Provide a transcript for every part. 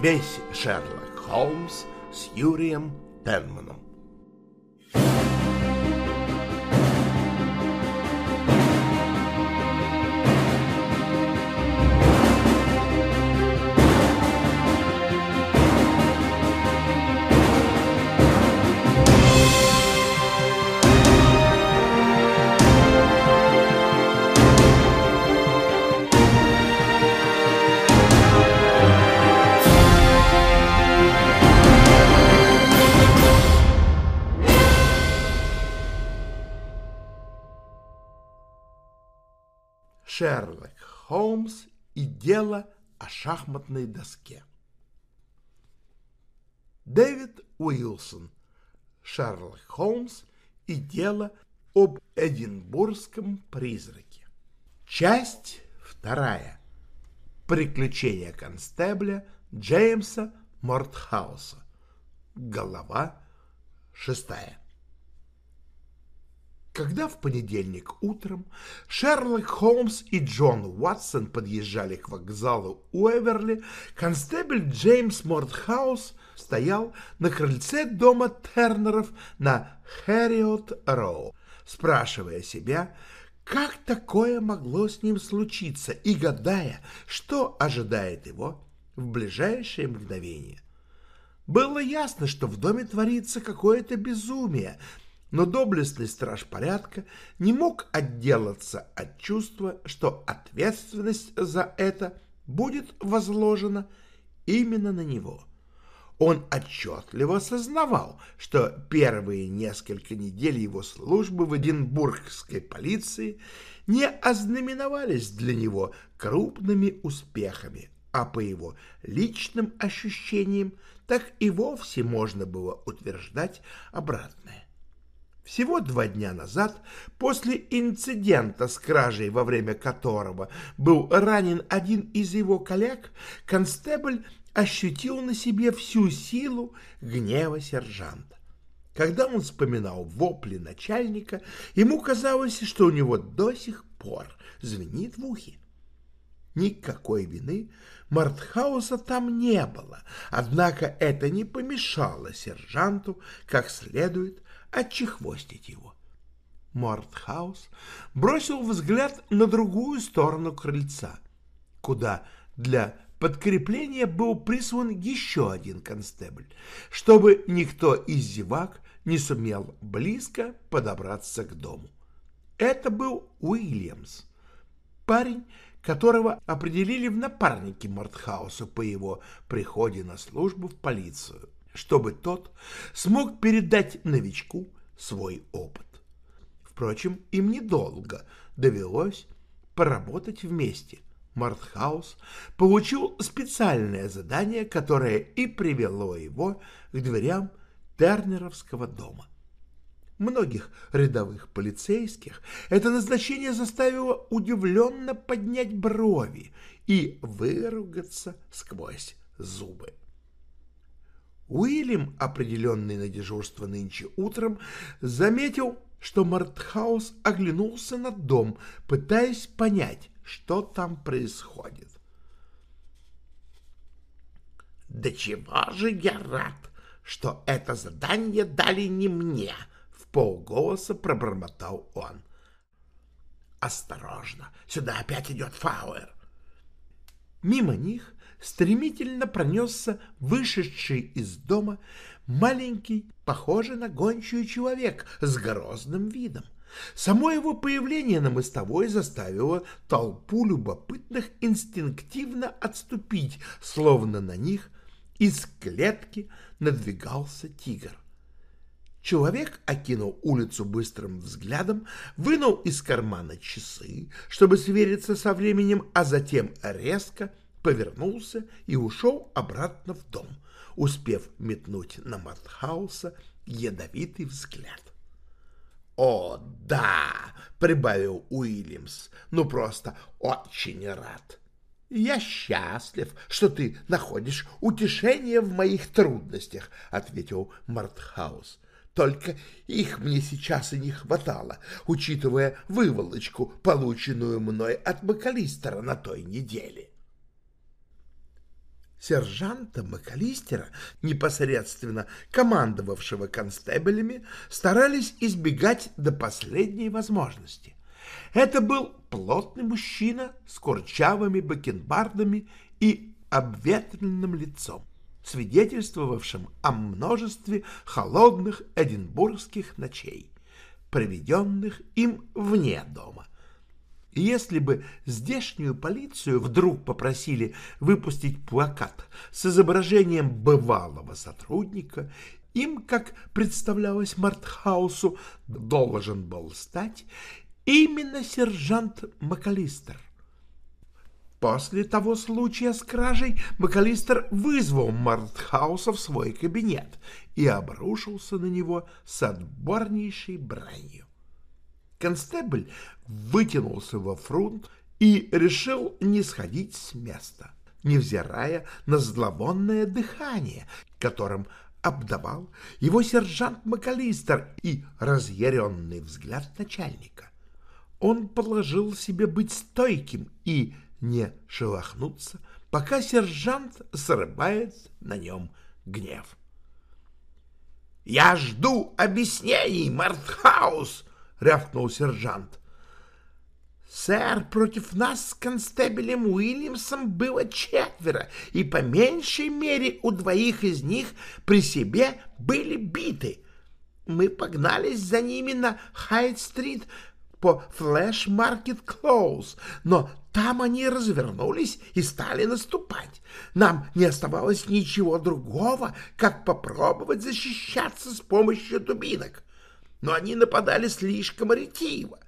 Весь Шерлок Холмс с Юрием Тенманом. Холмс и дело о шахматной доске. Дэвид Уилсон. Шерлок Холмс и дело об Эдинбургском призраке. Часть вторая. Приключения констебля Джеймса Мортхауса. Голова шестая. Когда в понедельник утром Шерлок Холмс и Джон Уотсон подъезжали к вокзалу Уэверли, констебль Джеймс Мортхаус стоял на крыльце дома Тернеров на Хэриот-Роу, спрашивая себя, как такое могло с ним случиться, и гадая, что ожидает его в ближайшее мгновение. Было ясно, что в доме творится какое-то безумие — но доблестный страж порядка не мог отделаться от чувства, что ответственность за это будет возложена именно на него. Он отчетливо осознавал, что первые несколько недель его службы в Эдинбургской полиции не ознаменовались для него крупными успехами, а по его личным ощущениям так и вовсе можно было утверждать обратное. Всего два дня назад, после инцидента с кражей, во время которого был ранен один из его коллег, констебль ощутил на себе всю силу гнева сержанта. Когда он вспоминал вопли начальника, ему казалось, что у него до сих пор звенит в ухе. Никакой вины Мартхауса там не было, однако это не помешало сержанту как следует отчехвостить его. Мортхаус бросил взгляд на другую сторону крыльца, куда для подкрепления был прислан еще один констебль, чтобы никто из зевак не сумел близко подобраться к дому. Это был Уильямс, парень, которого определили в напарники Мортхауса по его приходе на службу в полицию чтобы тот смог передать новичку свой опыт. Впрочем, им недолго довелось поработать вместе. Мартхаус получил специальное задание, которое и привело его к дверям Тернеровского дома. Многих рядовых полицейских это назначение заставило удивленно поднять брови и выругаться сквозь зубы. Уильям, определенный на дежурство нынче утром, заметил, что Мартхаус оглянулся на дом, пытаясь понять, что там происходит. «Да чего же я рад, что это задание дали не мне!» — в полголоса пробормотал он. «Осторожно, сюда опять идет Фауэр!» Мимо них стремительно пронесся вышедший из дома маленький, похожий на гончую человек с грозным видом. Само его появление на мостовой заставило толпу любопытных инстинктивно отступить, словно на них из клетки надвигался тигр. Человек окинул улицу быстрым взглядом, вынул из кармана часы, чтобы свериться со временем, а затем резко повернулся и ушел обратно в дом, успев метнуть на Мартхауса ядовитый взгляд. «О, да!» — прибавил Уильямс. «Ну, просто очень рад. Я счастлив, что ты находишь утешение в моих трудностях», — ответил Мартхаус. «Только их мне сейчас и не хватало, учитывая выволочку, полученную мной от Макалистера на той неделе». Сержанта МcAllistера, непосредственно командовавшего констебелями, старались избегать до последней возможности. Это был плотный мужчина с курчавыми бакенбардами и обветренным лицом, свидетельствовавшим о множестве холодных эдинбургских ночей, проведенных им вне дома. Если бы здешнюю полицию вдруг попросили выпустить плакат с изображением бывалого сотрудника, им, как представлялось Мартхаусу, должен был стать именно сержант МcAllister. После того случая с кражей МcАлистер вызвал Мартхауса в свой кабинет и обрушился на него с отборнейшей бранью. Констебль вытянулся во фронт и решил не сходить с места, невзирая на зловонное дыхание, которым обдавал его сержант МcАлистер и разъяренный взгляд начальника. Он положил себе быть стойким и не шелохнуться, пока сержант срывает на нем гнев. «Я жду объяснений, Мартхаус!» — рявкнул сержант. «Сэр, против нас с констебелем Уильямсом было четверо, и по меньшей мере у двоих из них при себе были биты. Мы погнались за ними на Хайт-стрит по Флэш-Маркет Клоуз, но там они развернулись и стали наступать. Нам не оставалось ничего другого, как попробовать защищаться с помощью дубинок. Но они нападали слишком ретиво.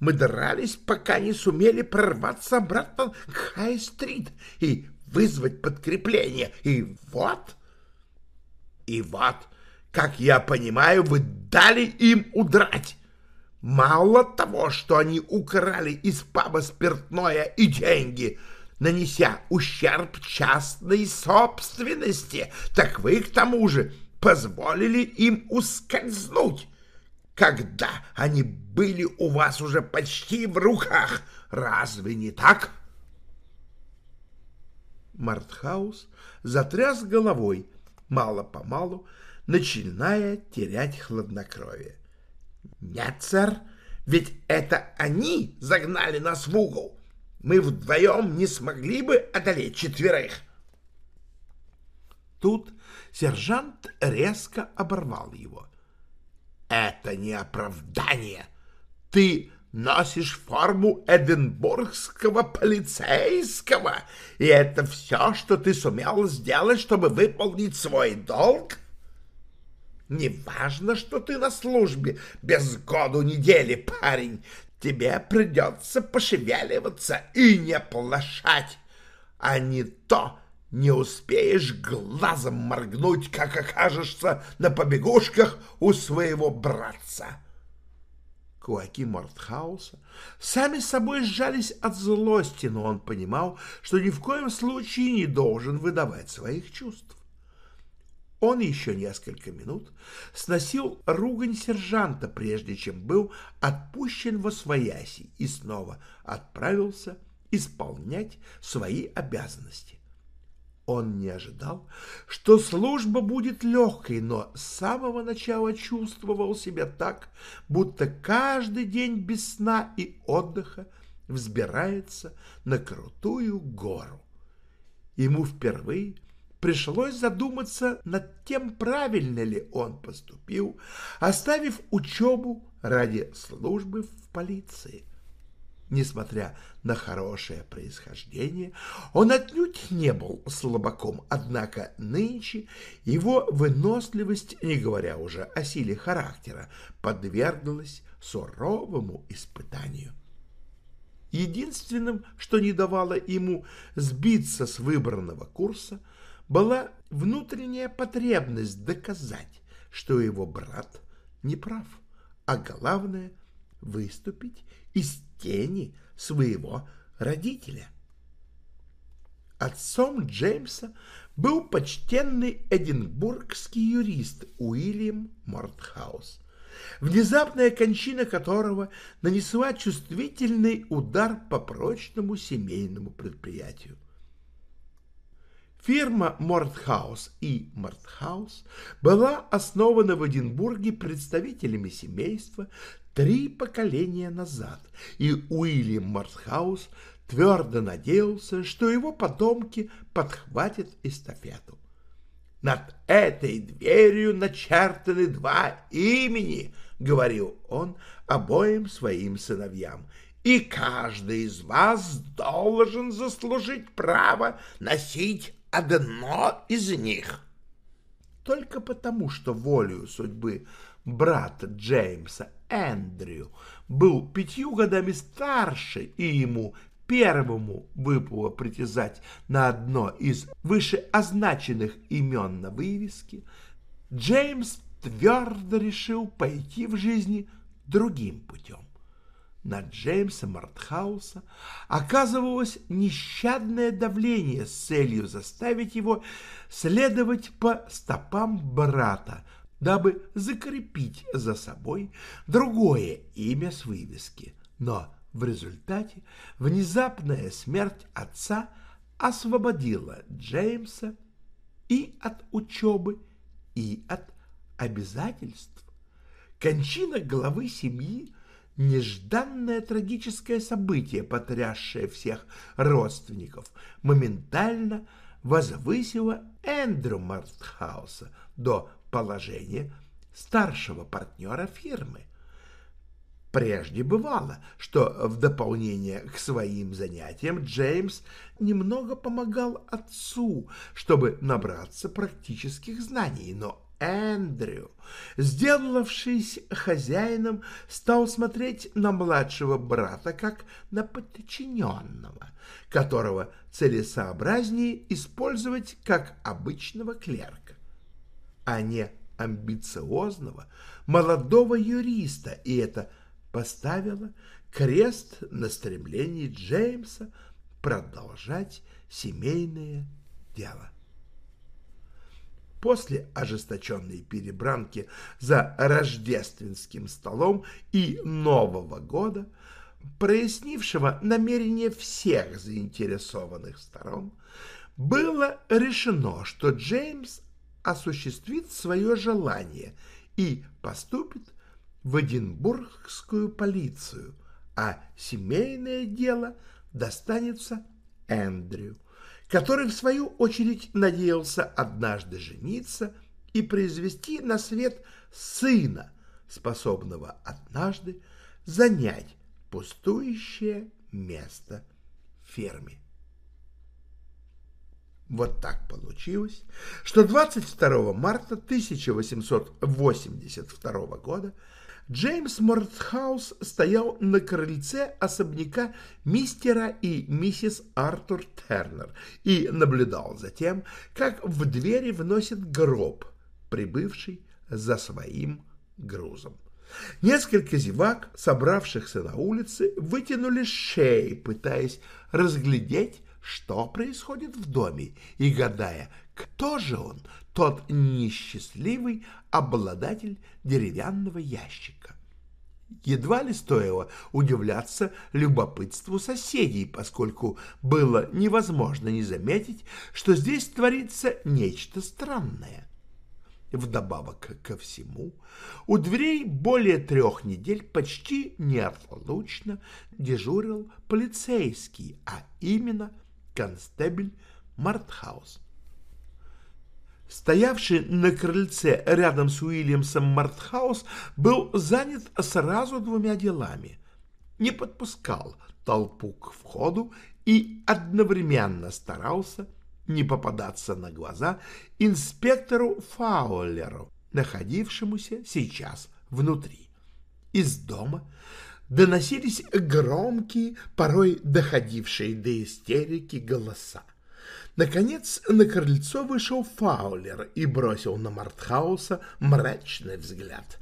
Мы дрались, пока не сумели прорваться обратно к Хай-стрит и вызвать подкрепление. И вот... И вот, как я понимаю, вы дали им удрать. Мало того, что они украли из паба спиртное и деньги, нанеся ущерб частной собственности, так вы к тому же позволили им ускользнуть, когда они были у вас уже почти в руках. Разве не так? Мартхаус затряс головой, мало-помалу, начиная терять хладнокровие. Нет, сэр, ведь это они загнали нас в угол. Мы вдвоем не смогли бы одолеть четверых. Тут сержант резко оборвал его. Это не оправдание. Ты носишь форму эдинбургского полицейского, и это все, что ты сумел сделать, чтобы выполнить свой долг? — Неважно, что ты на службе без году недели, парень, тебе придется пошевеливаться и не плашать, а не то не успеешь глазом моргнуть, как окажешься на побегушках у своего братца. Кулаки Мортхауса сами собой сжались от злости, но он понимал, что ни в коем случае не должен выдавать своих чувств. Он еще несколько минут сносил ругань сержанта, прежде чем был отпущен во свояси и снова отправился исполнять свои обязанности. Он не ожидал, что служба будет легкой, но с самого начала чувствовал себя так, будто каждый день без сна и отдыха взбирается на крутую гору. Ему впервые пришлось задуматься над тем, правильно ли он поступил, оставив учебу ради службы в полиции. Несмотря на хорошее происхождение, он отнюдь не был слабаком, однако нынче его выносливость, не говоря уже о силе характера, подверглась суровому испытанию. Единственным, что не давало ему сбиться с выбранного курса – была внутренняя потребность доказать, что его брат не прав, а главное — выступить из тени своего родителя. Отцом Джеймса был почтенный эдинбургский юрист Уильям Мортхаус, внезапная кончина которого нанесла чувствительный удар по прочному семейному предприятию. Фирма Мортхаус и Мортхаус была основана в Эдинбурге представителями семейства три поколения назад, и Уильям Мортхаус твердо надеялся, что его потомки подхватят эстафету. «Над этой дверью начертаны два имени», — говорил он обоим своим сыновьям, «и каждый из вас должен заслужить право носить одно из них». Только потому, что волею судьбы брата Джеймса Эндрю был пятью годами старше, и ему первому выпало притязать на одно из вышеозначенных имен на вывеске, Джеймс твердо решил пойти в жизни другим путем. На Джеймса Мартхауса оказывалось нещадное давление с целью заставить его следовать по стопам брата, дабы закрепить за собой другое имя с вывески. Но в результате внезапная смерть отца освободила Джеймса и от учебы, и от обязательств. Кончина главы семьи – нежданное трагическое событие, потрясшее всех родственников, моментально возвысило Эндрю Мартхауса до положения старшего партнера фирмы – Прежде бывало, что в дополнение к своим занятиям Джеймс немного помогал отцу, чтобы набраться практических знаний, но Эндрю, сделавшись хозяином, стал смотреть на младшего брата как на подчиненного, которого целесообразнее использовать как обычного клерка, а не амбициозного молодого юриста, и это – поставила крест на стремлении Джеймса продолжать семейное дело. После ожесточенной перебранки за рождественским столом и Нового года, прояснившего намерение всех заинтересованных сторон, было решено, что Джеймс осуществит свое желание и поступит в Эдинбургскую полицию, а семейное дело достанется Эндрю, который, в свою очередь, надеялся однажды жениться и произвести на свет сына, способного однажды занять пустующее место в ферме. Вот так получилось, что 22 марта 1882 года Джеймс Мортхаус стоял на крыльце особняка мистера и миссис Артур Тернер и наблюдал за тем, как в двери вносят гроб, прибывший за своим грузом. Несколько зевак, собравшихся на улице, вытянули шеи, пытаясь разглядеть, что происходит в доме, и гадая, кто же он, тот несчастливый обладатель деревянного ящика. Едва ли стоило удивляться любопытству соседей, поскольку было невозможно не заметить, что здесь творится нечто странное. Вдобавок ко всему, у дверей более трех недель почти неотлучно дежурил полицейский, а именно констебель Мартхаус. Стоявший на крыльце рядом с Уильямсом Мартхаус был занят сразу двумя делами. Не подпускал толпу к входу и одновременно старался не попадаться на глаза инспектору Фаулеру, находившемуся сейчас внутри. Из дома доносились громкие, порой доходившие до истерики голоса. Наконец на крыльцо вышел Фаулер и бросил на Мартхауса мрачный взгляд.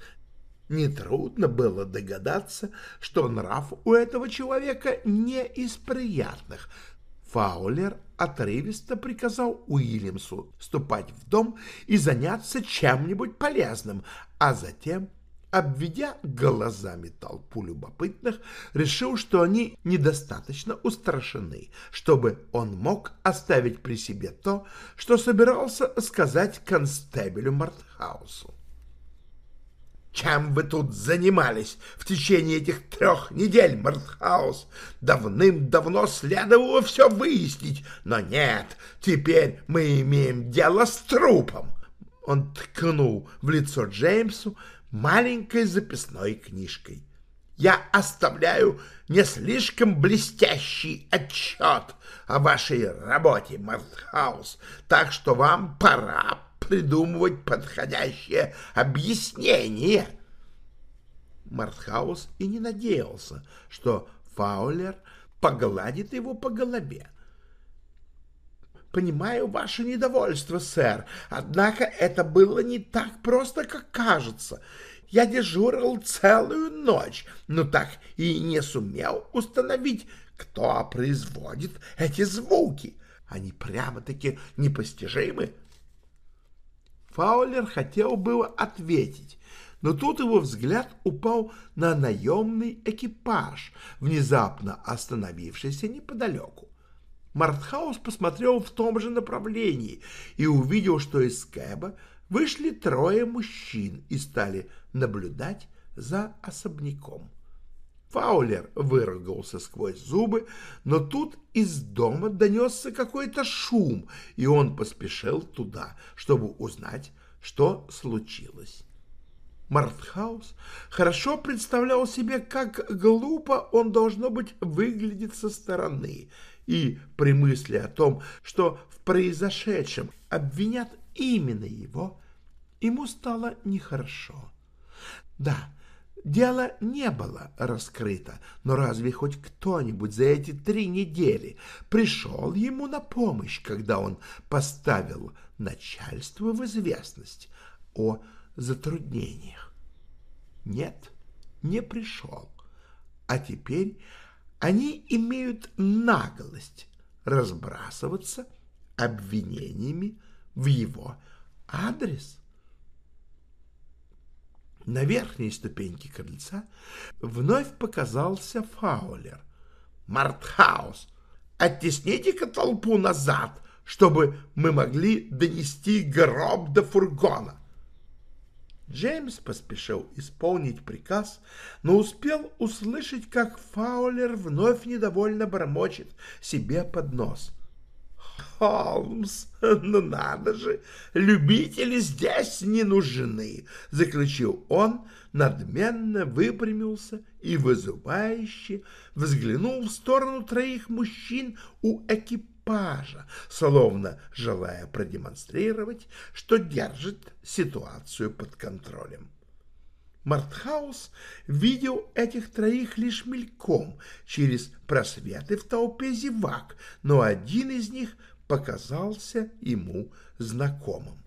Нетрудно было догадаться, что нрав у этого человека не из приятных. Фаулер отрывисто приказал Уильямсу ступать в дом и заняться чем-нибудь полезным, а затем обведя глазами толпу любопытных, решил, что они недостаточно устрашены, чтобы он мог оставить при себе то, что собирался сказать констебелю Мартхаусу. Чем вы тут занимались в течение этих трех недель, Мартхаус? Давным-давно следовало все выяснить, но нет, теперь мы имеем дело с трупом. Он ткнул в лицо Джеймсу маленькой записной книжкой. Я оставляю не слишком блестящий отчет о вашей работе, Мартхаус, так что вам пора придумывать подходящее объяснение. Мартхаус и не надеялся, что Фаулер погладит его по голове. «Понимаю ваше недовольство, сэр, однако это было не так просто, как кажется. Я дежурил целую ночь, но так и не сумел установить, кто производит эти звуки. Они прямо-таки непостижимы». Фаулер хотел было ответить, но тут его взгляд упал на наемный экипаж, внезапно остановившийся неподалеку. Мартхаус посмотрел в том же направлении и увидел, что из кэба вышли трое мужчин и стали наблюдать за особняком. Фаулер выругался сквозь зубы, но тут из дома донесся какой-то шум, и он поспешил туда, чтобы узнать, что случилось. Мартхаус хорошо представлял себе, как глупо он, должно быть, выглядит со стороны, и при мысли о том, что в произошедшем обвинят именно его, ему стало нехорошо. Да, Дело не было раскрыто, но разве хоть кто-нибудь за эти три недели пришел ему на помощь, когда он поставил начальство в известность о затруднениях? Нет, не пришел. А теперь они имеют наглость разбрасываться обвинениями в его адрес. На верхней ступеньке крыльца вновь показался Фаулер. «Мартхаус, оттесните-ка толпу назад, чтобы мы могли донести гроб до фургона». Джеймс поспешил исполнить приказ, но успел услышать, как Фаулер вновь недовольно бормочет себе под нос. Холмс, ну надо же, любители здесь не нужны, заключил он, надменно выпрямился и вызывающе взглянул в сторону троих мужчин у экипажа, словно желая продемонстрировать, что держит ситуацию под контролем. Мартхаус видел этих троих лишь мельком через просветы в толпе зевак, но один из них показался ему знакомым.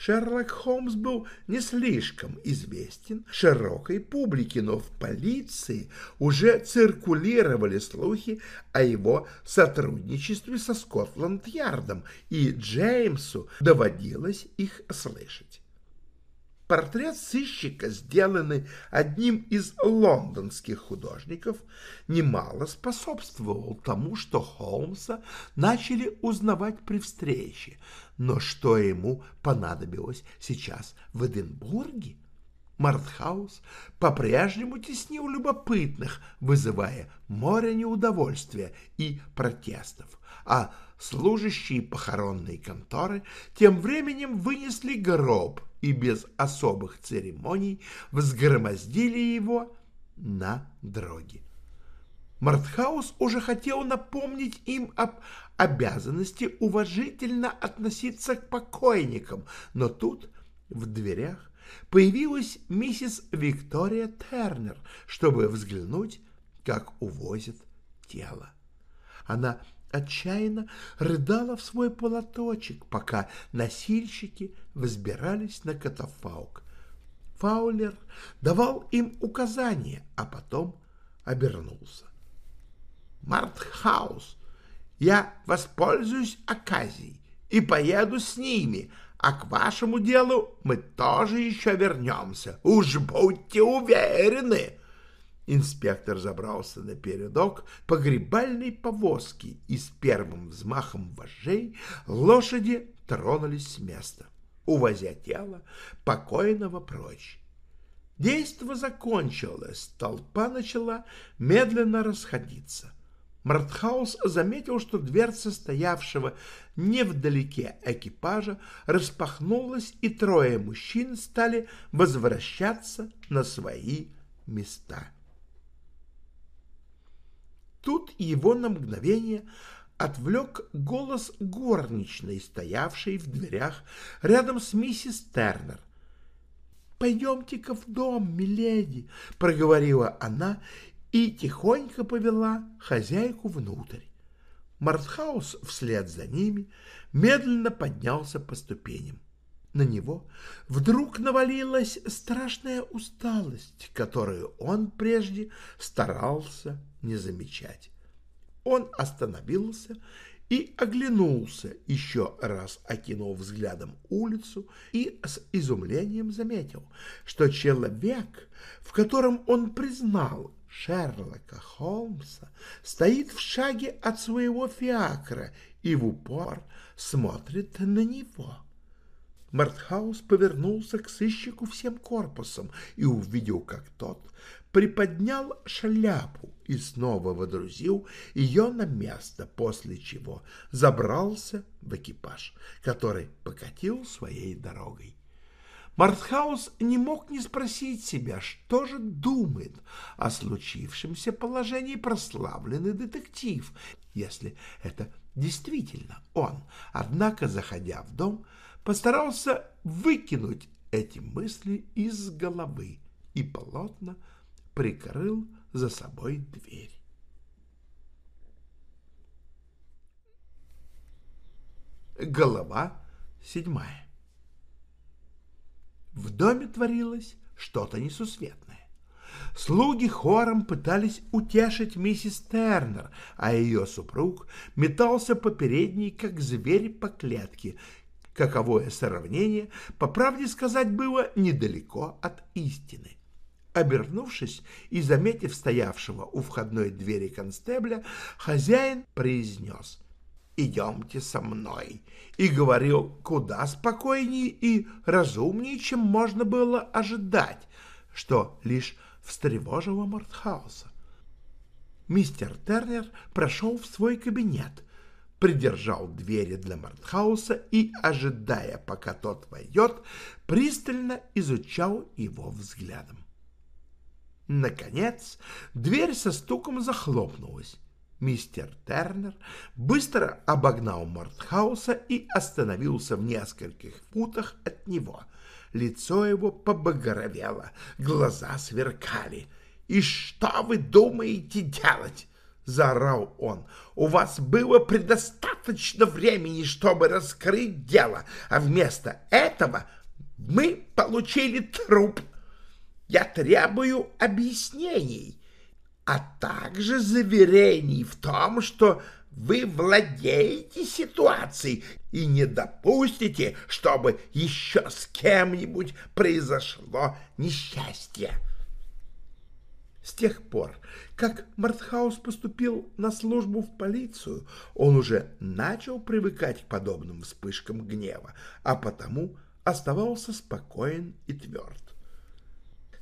Шерлок Холмс был не слишком известен широкой публике, но в полиции уже циркулировали слухи о его сотрудничестве со Скотланд-Ярдом, и Джеймсу доводилось их слышать. Портрет сыщика, сделанный одним из лондонских художников, немало способствовал тому, что Холмса начали узнавать при встрече. Но что ему понадобилось сейчас в Эдинбурге? Мартхаус по-прежнему теснил любопытных, вызывая море неудовольствия и протестов, а служащие похоронной конторы тем временем вынесли гроб и без особых церемоний взгромоздили его на дроге. Мартхаус уже хотел напомнить им об обязанности уважительно относиться к покойникам, но тут в дверях появилась миссис Виктория Тернер, чтобы взглянуть, как увозят тело. Она отчаянно рыдала в свой полоточек, пока носильщики взбирались на катафалк. Фаулер давал им указания, а потом обернулся. «Мартхаус, я воспользуюсь оказией и поеду с ними, а к вашему делу мы тоже еще вернемся. Уж будьте уверены!» Инспектор забрался на передок погребальной повозки и с первым взмахом вожжей лошади тронулись с места, увозя тело покойного прочь. Действо закончилось, толпа начала медленно расходиться. Мартхаус заметил, что дверца стоявшего невдалеке экипажа распахнулась, и трое мужчин стали возвращаться на свои места. Тут его на мгновение отвлек голос горничной, стоявшей в дверях рядом с миссис Тернер. «Пойдемте-ка в дом, миледи», — проговорила она и тихонько повела хозяйку внутрь. Мартхаус вслед за ними медленно поднялся по ступеням. На него вдруг навалилась страшная усталость, которую он прежде старался не замечать. Он остановился и оглянулся, еще раз окинул взглядом улицу и с изумлением заметил, что человек, в котором он признал Шерлока Холмса, стоит в шаге от своего фиакра и в упор смотрит на него. Мартхаус повернулся к сыщику всем корпусом и увидел, как тот приподнял шляпу и снова водрузил ее на место, после чего забрался в экипаж, который покатил своей дорогой. Мартхаус не мог не спросить себя, что же думает о случившемся положении прославленный детектив, если это действительно он. Однако, заходя в дом, постарался выкинуть эти мысли из головы и плотно прикрыл за собой дверь. Голова седьмая. В доме творилось что-то несусветное. Слуги хором пытались утешить миссис Тернер, а ее супруг метался по передней, как зверь по клетке, каковое сравнение, по правде сказать, было недалеко от истины. Обернувшись и заметив стоявшего у входной двери констебля, хозяин произнес «Идемте со мной» и говорил куда спокойнее и разумнее, чем можно было ожидать, что лишь встревожило Мартхауса. Мистер Тернер прошел в свой кабинет, придержал двери для Мартхауса и, ожидая, пока тот войдет, пристально изучал его взглядом. Наконец, дверь со стуком захлопнулась. Мистер Тернер быстро обогнал Мартхауса и остановился в нескольких футах от него. Лицо его побагровело, глаза сверкали. «И что вы думаете делать?» — заорал он. «У вас было предостаточно времени, чтобы раскрыть дело, а вместо этого мы получили труп. Я требую объяснений, а также заверений в том, что вы владеете ситуацией и не допустите, чтобы еще с кем-нибудь произошло несчастье. С тех пор, как Мартхаус поступил на службу в полицию, он уже начал привыкать к подобным вспышкам гнева, а потому оставался спокоен и тверд.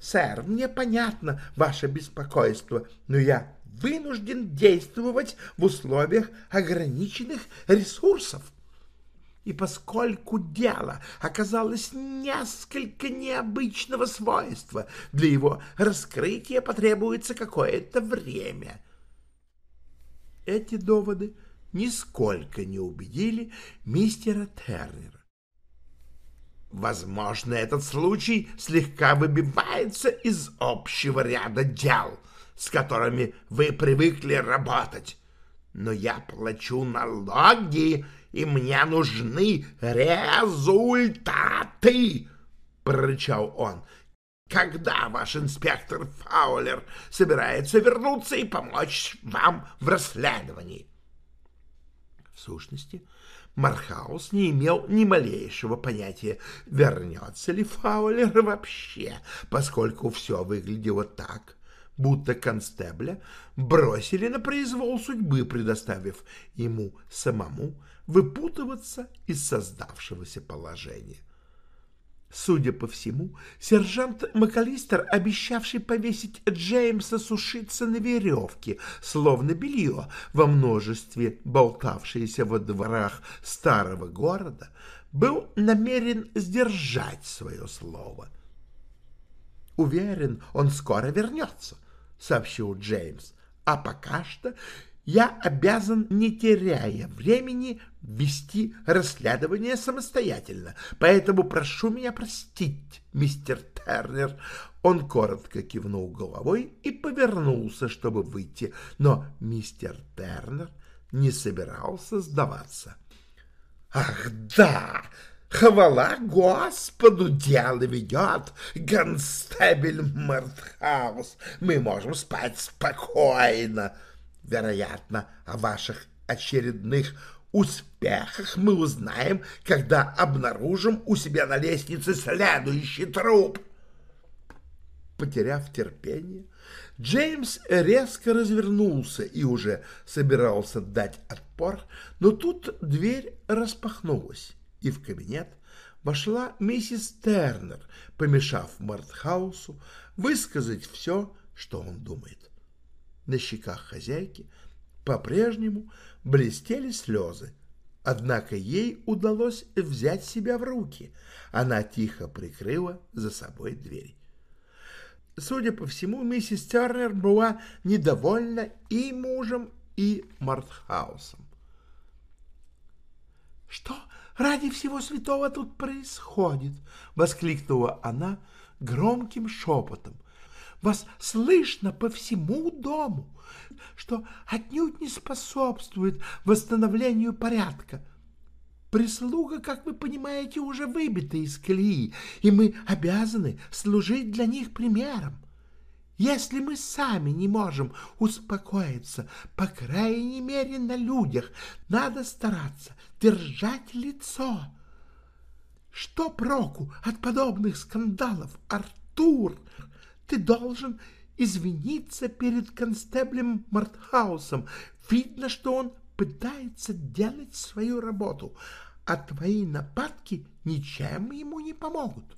«Сэр, мне понятно ваше беспокойство, но я вынужден действовать в условиях ограниченных ресурсов. И поскольку дело оказалось несколько необычного свойства, для его раскрытия потребуется какое-то время. Эти доводы нисколько не убедили мистера Тернера. Возможно, этот случай слегка выбивается из общего ряда дел, с которыми вы привыкли работать. Но я плачу налоги, и мне нужны результаты, — прорычал он. Когда ваш инспектор Фаулер собирается вернуться и помочь вам в расследовании? В сущности, Мархаус не имел ни малейшего понятия, вернется ли Фаулер вообще, поскольку все выглядело так, будто констебля бросили на произвол судьбы, предоставив ему самому выпутываться из создавшегося положения. Судя по всему, сержант МакАлистер, обещавший повесить Джеймса сушиться на веревке, словно белье, во множестве болтавшееся во дворах старого города, был намерен сдержать свое слово. «Уверен, он скоро вернется», — сообщил Джеймс. «А пока что я обязан, не теряя времени, вести расследование самостоятельно, поэтому прошу меня простить, мистер Тернер». Он коротко кивнул головой и повернулся, чтобы выйти, но мистер Тернер не собирался сдаваться. «Ах, да!» Хвала Господу, дело ведет констебель Мартхаус. Мы можем спать спокойно. Вероятно, о ваших очередных успехах мы узнаем, когда обнаружим у себя на лестнице следующий труп. Потеряв терпение, Джеймс резко развернулся и уже собирался дать отпор, но тут дверь распахнулась и в кабинет вошла миссис Тернер, помешав Мартхаусу высказать все, что он думает. На щеках хозяйки по-прежнему блестели слезы, однако ей удалось взять себя в руки. Она тихо прикрыла за собой дверь. Судя по всему, миссис Тернер была недовольна и мужем, и Мартхаусом. «Что ради всего святого тут происходит?» — воскликнула она громким шепотом. «Вас слышно по всему дому, что отнюдь не способствует восстановлению порядка. Прислуга, как вы понимаете, уже выбита из колеи, и мы обязаны служить для них примером. Если мы сами не можем успокоиться, по крайней мере на людях, надо стараться держать лицо. Что проку от подобных скандалов, Артур? Ты должен извиниться перед констеблем Мартхаусом. Видно, что он пытается делать свою работу, а твои нападки ничем ему не помогут.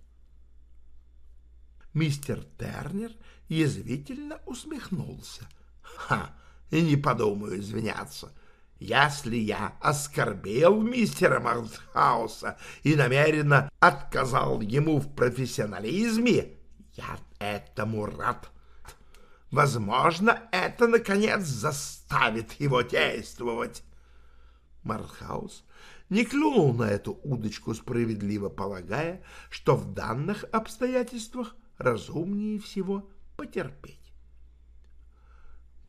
Мистер Тернер язвительно усмехнулся. «Ха! И не подумаю извиняться. Если я оскорбил мистера Мартхауса и намеренно отказал ему в профессионализме, я этому рад. Возможно, это, наконец, заставит его действовать». Мартхаус не клюнул на эту удочку, справедливо полагая, что в данных обстоятельствах разумнее всего потерпеть.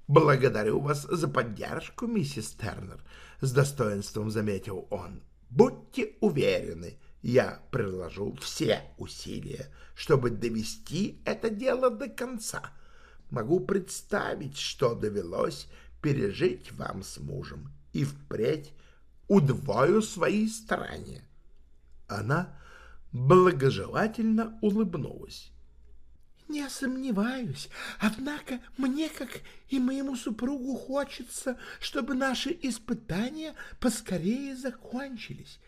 «Благодарю вас за поддержку, миссис Тернер», — с достоинством заметил он. «Будьте уверены, я приложу все усилия, чтобы довести это дело до конца. Могу представить, что довелось пережить вам с мужем, и впредь удвою свои старания». Она благожелательно улыбнулась. Не сомневаюсь, однако мне, как и моему супругу, хочется, чтобы наши испытания поскорее закончились.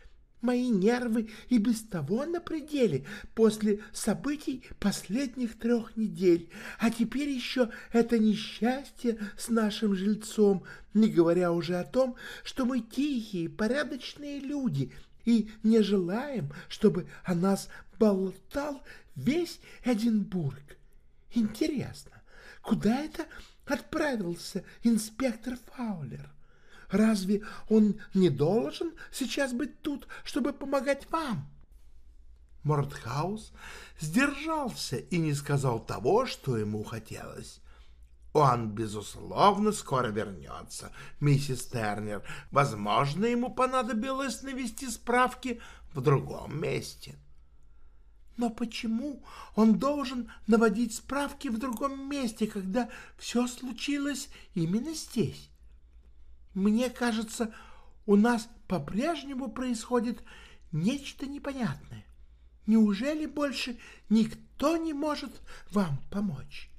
Мои нервы и без того на пределе после событий последних трех недель, а теперь еще это несчастье с нашим жильцом, не говоря уже о том, что мы тихие, порядочные люди и не желаем, чтобы о нас болтал весь Эдинбург. Интересно, куда это отправился инспектор Фаулер? Разве он не должен сейчас быть тут, чтобы помогать вам? Мортхаус сдержался и не сказал того, что ему хотелось. Он, безусловно, скоро вернется, миссис Тернер. Возможно, ему понадобилось навести справки в другом месте. Но почему он должен наводить справки в другом месте, когда все случилось именно здесь? Мне кажется, у нас по-прежнему происходит нечто непонятное. Неужели больше никто не может вам помочь?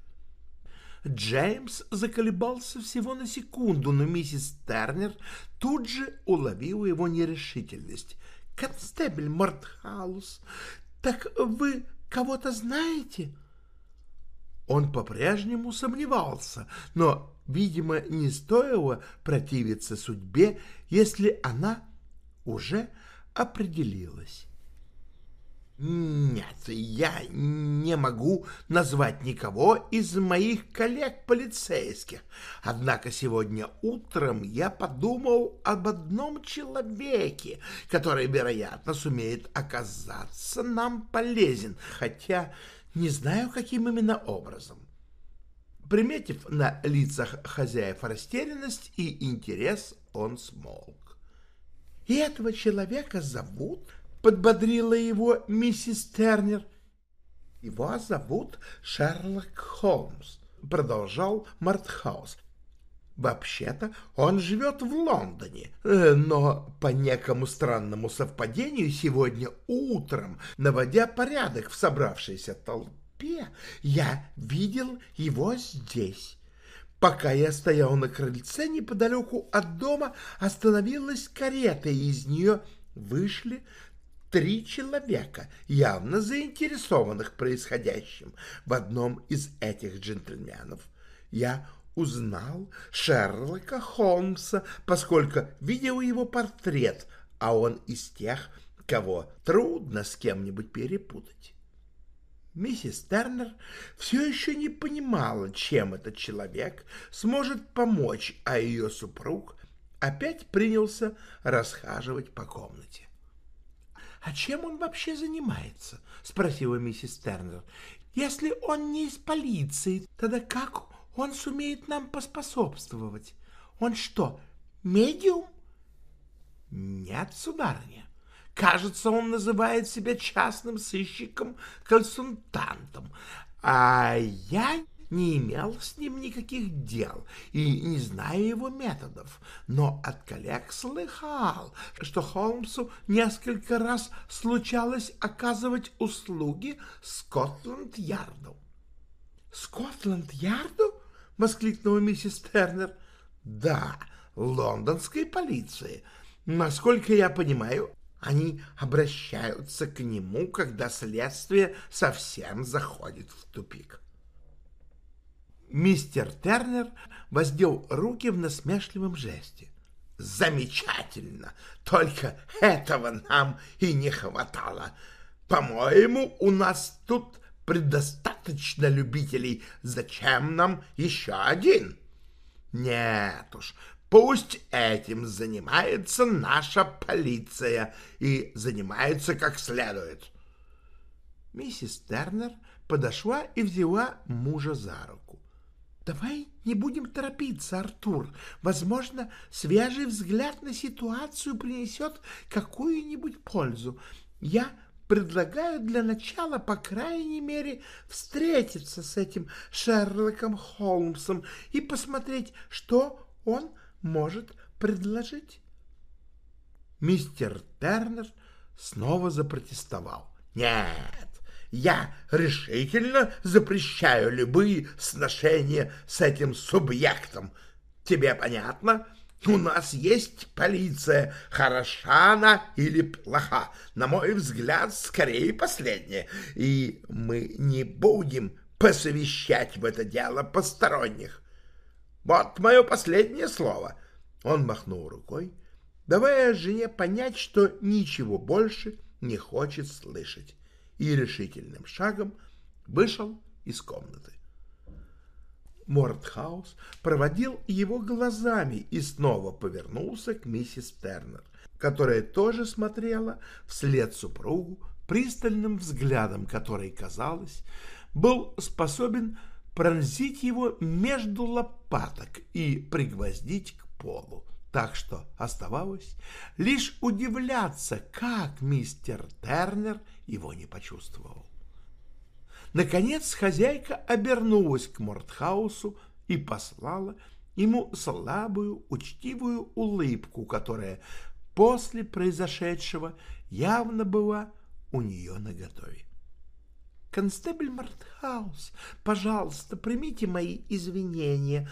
Джеймс заколебался всего на секунду, но миссис Тернер тут же уловила его нерешительность. «Констебль Мортхаус, так вы кого-то знаете?» Он по-прежнему сомневался, но, видимо, не стоило противиться судьбе, если она уже определилась. Нет, я не могу назвать никого из моих коллег-полицейских. Однако сегодня утром я подумал об одном человеке, который, вероятно, сумеет оказаться нам полезен, хотя не знаю, каким именно образом. Приметив на лицах хозяев растерянность и интерес, он смолк. «И этого человека зовут подбодрила его миссис Тернер. «Его зовут Шерлок Холмс», — продолжал Мартхаус. «Вообще-то он живет в Лондоне, э, но по некому странному совпадению сегодня утром, наводя порядок в собравшейся толпе, я видел его здесь». Пока я стоял на крыльце неподалеку от дома, остановилась карета, и из нее вышли три человека, явно заинтересованных происходящим в одном из этих джентльменов. Я узнал Шерлока Холмса, поскольку видел его портрет, а он из тех, кого трудно с кем-нибудь перепутать. Миссис Тернер все еще не понимала, чем этот человек сможет помочь, а ее супруг опять принялся расхаживать по комнате. «А чем он вообще занимается?» — спросила миссис Тернер. «Если он не из полиции, тогда как он сумеет нам поспособствовать? Он что, медиум?» «Нет, сударыня. Кажется, он называет себя частным сыщиком-консультантом, а я не имел с ним никаких дел и не знаю его методов, но от коллег слыхал, что Холмсу несколько раз случалось оказывать услуги Скотланд-Ярду. «Скотланд-Ярду?» — воскликнула миссис Тернер. «Да, лондонской полиции. Насколько я понимаю, они обращаются к нему, когда следствие совсем заходит в тупик». Мистер Тернер воздел руки в насмешливом жесте. «Замечательно! Только этого нам и не хватало. По-моему, у нас тут предостаточно любителей. Зачем нам еще один?» «Нет уж, пусть этим занимается наша полиция и занимается как следует». Миссис Тернер подошла и взяла мужа за руку. Давай не будем торопиться, Артур. Возможно, свежий взгляд на ситуацию принесет какую-нибудь пользу. Я предлагаю для начала, по крайней мере, встретиться с этим Шерлоком Холмсом и посмотреть, что он может предложить. Мистер Тернер снова запротестовал. «Нет, я решительно запрещаю любые сношения с этим субъектом. Тебе понятно? У нас есть полиция, хороша она или плоха. На мой взгляд, скорее последняя. И мы не будем посовещать в это дело посторонних. Вот мое последнее слово. Он махнул рукой, давая жене понять, что ничего больше не хочет слышать и решительным шагом вышел из комнаты. Мортхаус проводил его глазами и снова повернулся к миссис Тернер, которая тоже смотрела вслед супругу пристальным взглядом, который, казалось, был способен пронзить его между лопаток и пригвоздить к полу. Так что оставалось лишь удивляться, как мистер Тернер его не почувствовал. Наконец хозяйка обернулась к Мортхаусу и послала ему слабую, учтивую улыбку, которая после произошедшего явно была у нее наготове. «Констебль Мартхаус, пожалуйста, примите мои извинения.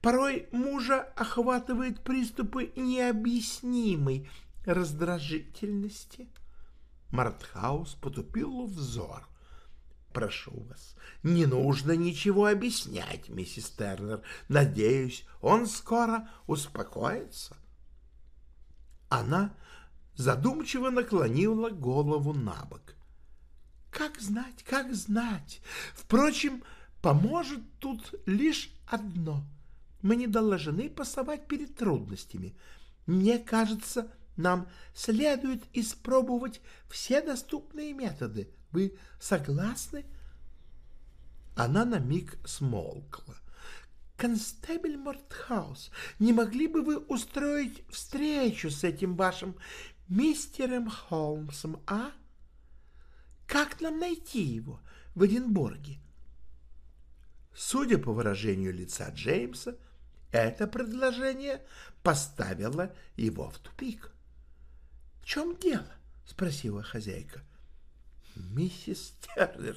Порой мужа охватывает приступы необъяснимой раздражительности». Мартхаус потупил взор. «Прошу вас, не нужно ничего объяснять, миссис Тернер. Надеюсь, он скоро успокоится». Она задумчиво наклонила голову на бок. Как знать, как знать. Впрочем, поможет тут лишь одно. Мы не должны пасовать перед трудностями. Мне кажется, нам следует испробовать все доступные методы. Вы согласны? Она на миг смолкла. «Констебель Мортхаус, не могли бы вы устроить встречу с этим вашим мистером Холмсом, а?» Как нам найти его в Эдинбурге? Судя по выражению лица Джеймса, это предложение поставило его в тупик. — В чем дело? — спросила хозяйка. — Миссис Тернер,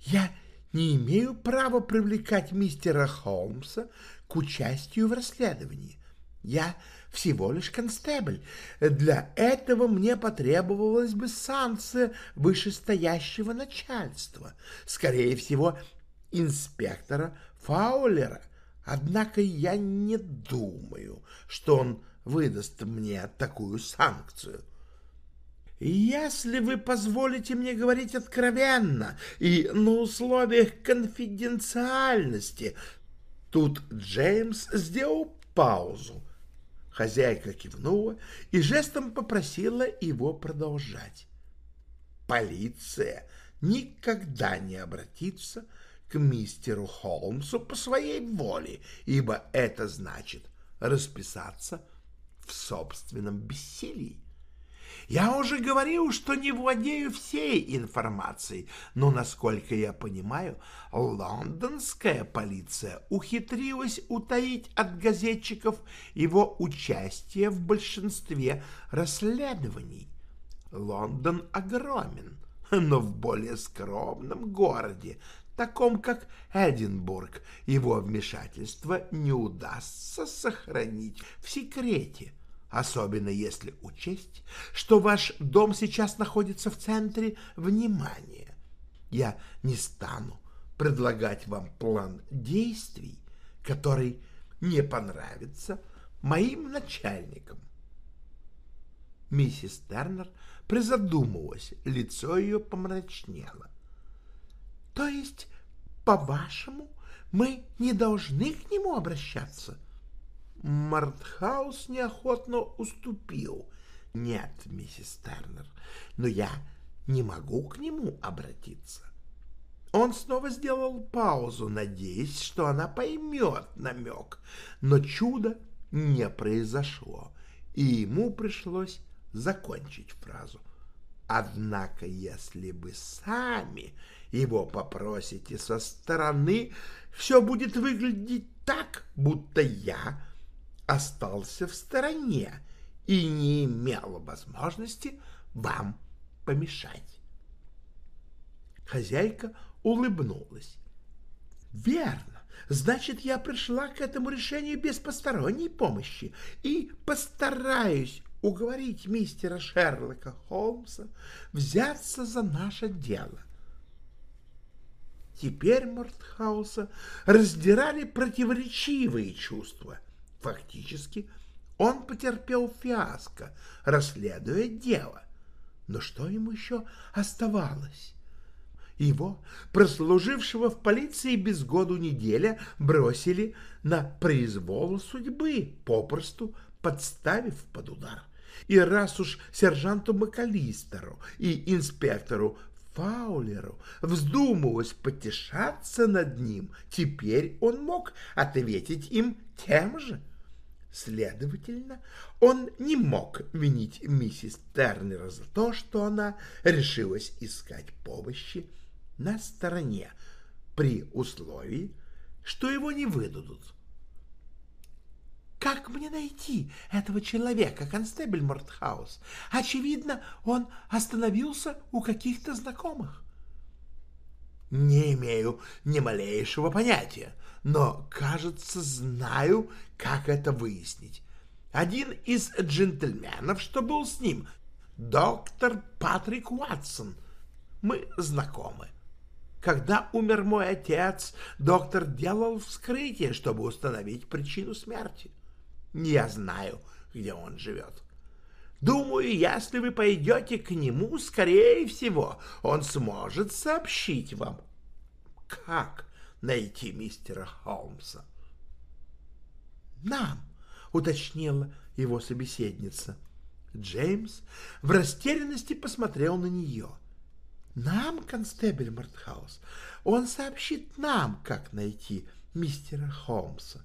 я не имею права привлекать мистера Холмса к участию в расследовании. Я всего лишь констебль. Для этого мне потребовалась бы санкция вышестоящего начальства, скорее всего, инспектора Фаулера. Однако я не думаю, что он выдаст мне такую санкцию. Если вы позволите мне говорить откровенно и на условиях конфиденциальности, тут Джеймс сделал паузу, Хозяйка кивнула и жестом попросила его продолжать. Полиция никогда не обратится к мистеру Холмсу по своей воле, ибо это значит расписаться в собственном бессилии. Я уже говорил, что не владею всей информацией, но, насколько я понимаю, лондонская полиция ухитрилась утаить от газетчиков его участие в большинстве расследований. Лондон огромен, но в более скромном городе, таком как Эдинбург, его вмешательство не удастся сохранить в секрете – особенно если учесть, что ваш дом сейчас находится в центре внимания. Я не стану предлагать вам план действий, который не понравится моим начальникам. Миссис Тернер призадумалась, лицо ее помрачнело. — То есть, по-вашему, мы не должны к нему обращаться? — Мартхаус неохотно уступил. «Нет, миссис Тернер, но я не могу к нему обратиться». Он снова сделал паузу, надеясь, что она поймет намек, но чудо не произошло, и ему пришлось закончить фразу. Однако, если вы сами его попросите со стороны, все будет выглядеть так, будто я остался в стороне и не имел возможности вам помешать. Хозяйка улыбнулась. «Верно. Значит, я пришла к этому решению без посторонней помощи и постараюсь уговорить мистера Шерлока Холмса взяться за наше дело». Теперь Мортхауса раздирали противоречивые чувства — Фактически он потерпел фиаско, расследуя дело. Но что ему еще оставалось? Его, прослужившего в полиции без году неделя, бросили на произвол судьбы, попросту подставив под удар. И раз уж сержанту МакАлистеру и инспектору Фаулеру вздумалось потешаться над ним, теперь он мог ответить им тем же. Следовательно, он не мог винить миссис Тернера за то, что она решилась искать помощи на стороне, при условии, что его не выдадут. как мне найти этого человека, констебль Мортхаус? Очевидно, он остановился у каких-то знакомых. Не имею ни малейшего понятия, но, кажется, знаю, как это выяснить. Один из джентльменов, что был с ним, доктор Патрик Уатсон. Мы знакомы. Когда умер мой отец, доктор делал вскрытие, чтобы установить причину смерти. Я знаю, где он живет. Думаю, если вы пойдете к нему, скорее всего, он сможет сообщить вам, как найти мистера Холмса. «Нам», — уточнила его собеседница. Джеймс в растерянности посмотрел на нее — нам, констебель Мартхаус, он сообщит нам, как найти мистера Холмса.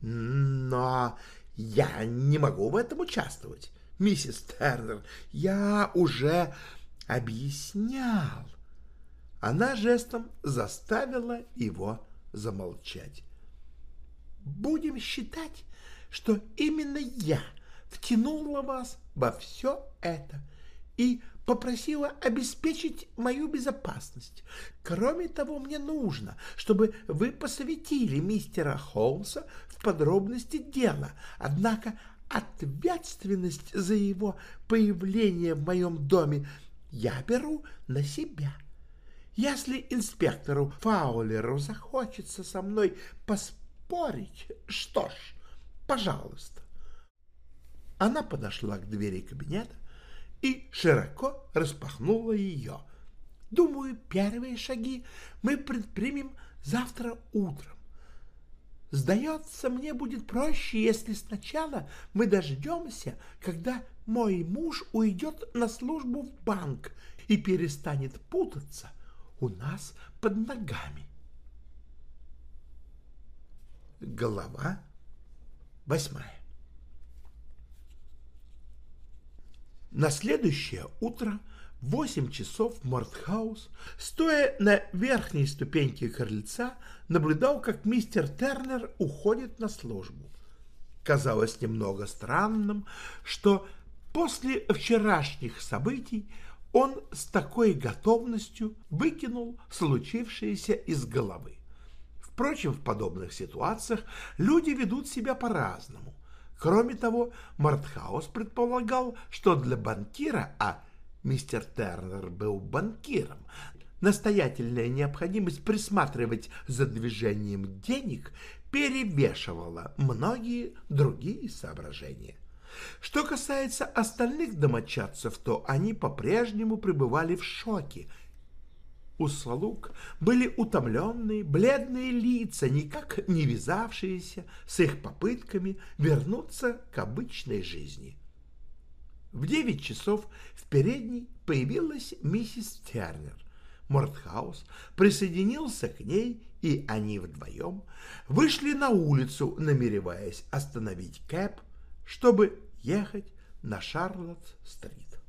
Но я не могу в этом участвовать, миссис Тернер. Я уже объяснял. Она жестом заставила его замолчать. Будем считать, что именно я втянула вас во все это и попросила обеспечить мою безопасность. Кроме того, мне нужно, чтобы вы посвятили мистера Холмса в подробности дела, однако ответственность за его появление в моем доме я беру на себя. Если инспектору Фаулеру захочется со мной поспорить, что ж, пожалуйста. Она подошла к двери кабинета, и широко распахнула ее. Думаю, первые шаги мы предпримем завтра утром. Сдается, мне будет проще, если сначала мы дождемся, когда мой муж уйдет на службу в банк и перестанет путаться у нас под ногами. Глава восьмая На следующее утро в восемь часов Мортхаус, стоя на верхней ступеньке крыльца, наблюдал, как мистер Тернер уходит на службу. Казалось немного странным, что после вчерашних событий он с такой готовностью выкинул случившееся из головы. Впрочем, в подобных ситуациях люди ведут себя по-разному. Кроме того, Мартхаус предполагал, что для банкира, а мистер Тернер был банкиром, настоятельная необходимость присматривать за движением денег перевешивала многие другие соображения. Что касается остальных домочадцев, то они по-прежнему пребывали в шоке у слуг были утомленные, бледные лица, никак не вязавшиеся с их попытками вернуться к обычной жизни. В девять часов в передней появилась миссис Тернер. Мортхаус присоединился к ней, и они вдвоем вышли на улицу, намереваясь остановить Кэп, чтобы ехать на Шарлотт-стрит.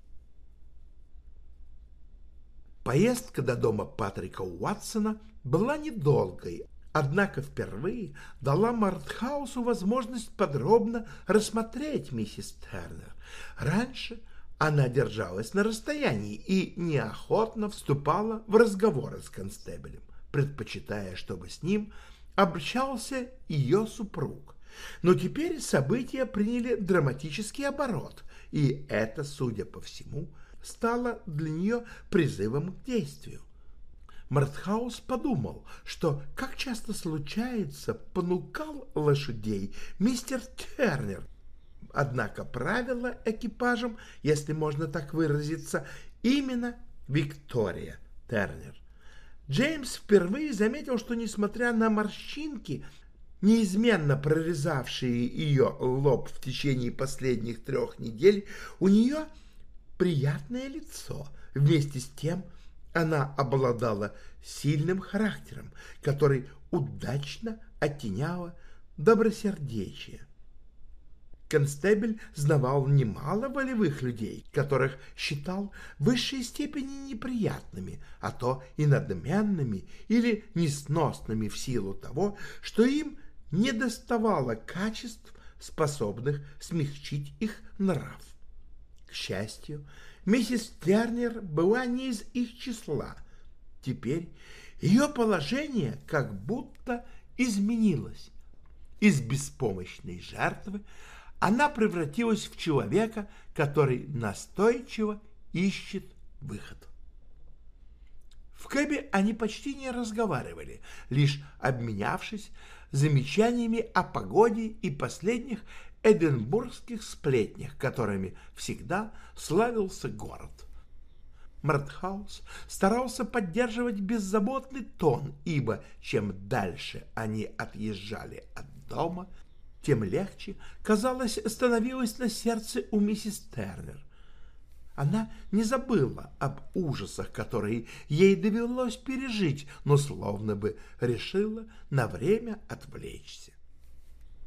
Поездка до дома Патрика Уатсона была недолгой, однако впервые дала Мартхаусу возможность подробно рассмотреть миссис Тернер. Раньше она держалась на расстоянии и неохотно вступала в разговоры с констебелем, предпочитая, чтобы с ним общался ее супруг. Но теперь события приняли драматический оборот, и это, судя по всему, стало для нее призывом к действию. Мартхаус подумал, что, как часто случается, понукал лошадей мистер Тернер. Однако правила экипажем, если можно так выразиться, именно Виктория Тернер. Джеймс впервые заметил, что, несмотря на морщинки, неизменно прорезавшие ее лоб в течение последних трех недель, у нее приятное лицо. Вместе с тем она обладала сильным характером, который удачно оттеняла добросердечие. Констебель знавал немало волевых людей, которых считал в высшей степени неприятными, а то и надменными или несносными в силу того, что им недоставало качеств, способных смягчить их нрав. К счастью, миссис Тернер была не из их числа. Теперь ее положение как будто изменилось. Из беспомощной жертвы она превратилась в человека, который настойчиво ищет выход. В Кэбе они почти не разговаривали, лишь обменявшись замечаниями о погоде и последних эдинбургских сплетнях, которыми всегда славился город. Мартхаус старался поддерживать беззаботный тон, ибо чем дальше они отъезжали от дома, тем легче, казалось, становилось на сердце у миссис Тернер. Она не забыла об ужасах, которые ей довелось пережить, но словно бы решила на время отвлечься.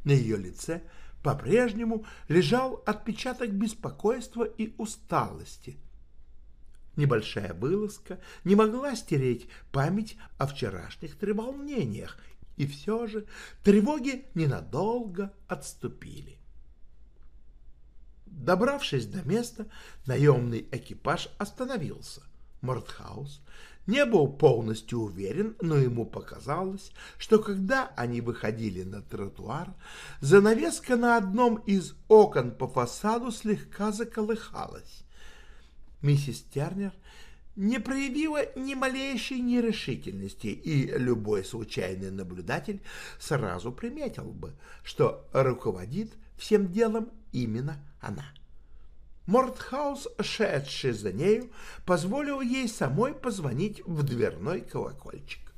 На ее лице по-прежнему лежал отпечаток беспокойства и усталости. Небольшая вылазка не могла стереть память о вчерашних треволнениях, и все же тревоги ненадолго отступили. Добравшись до места, наемный экипаж остановился. Мортхаус не был полностью уверен, но ему показалось, что когда они выходили на тротуар, занавеска на одном из окон по фасаду слегка заколыхалась. Миссис Тернер не проявила ни малейшей нерешительности, и любой случайный наблюдатель сразу приметил бы, что руководит всем делом именно она. Мортхаус, шедший за нею, позволил ей самой позвонить в дверной колокольчик.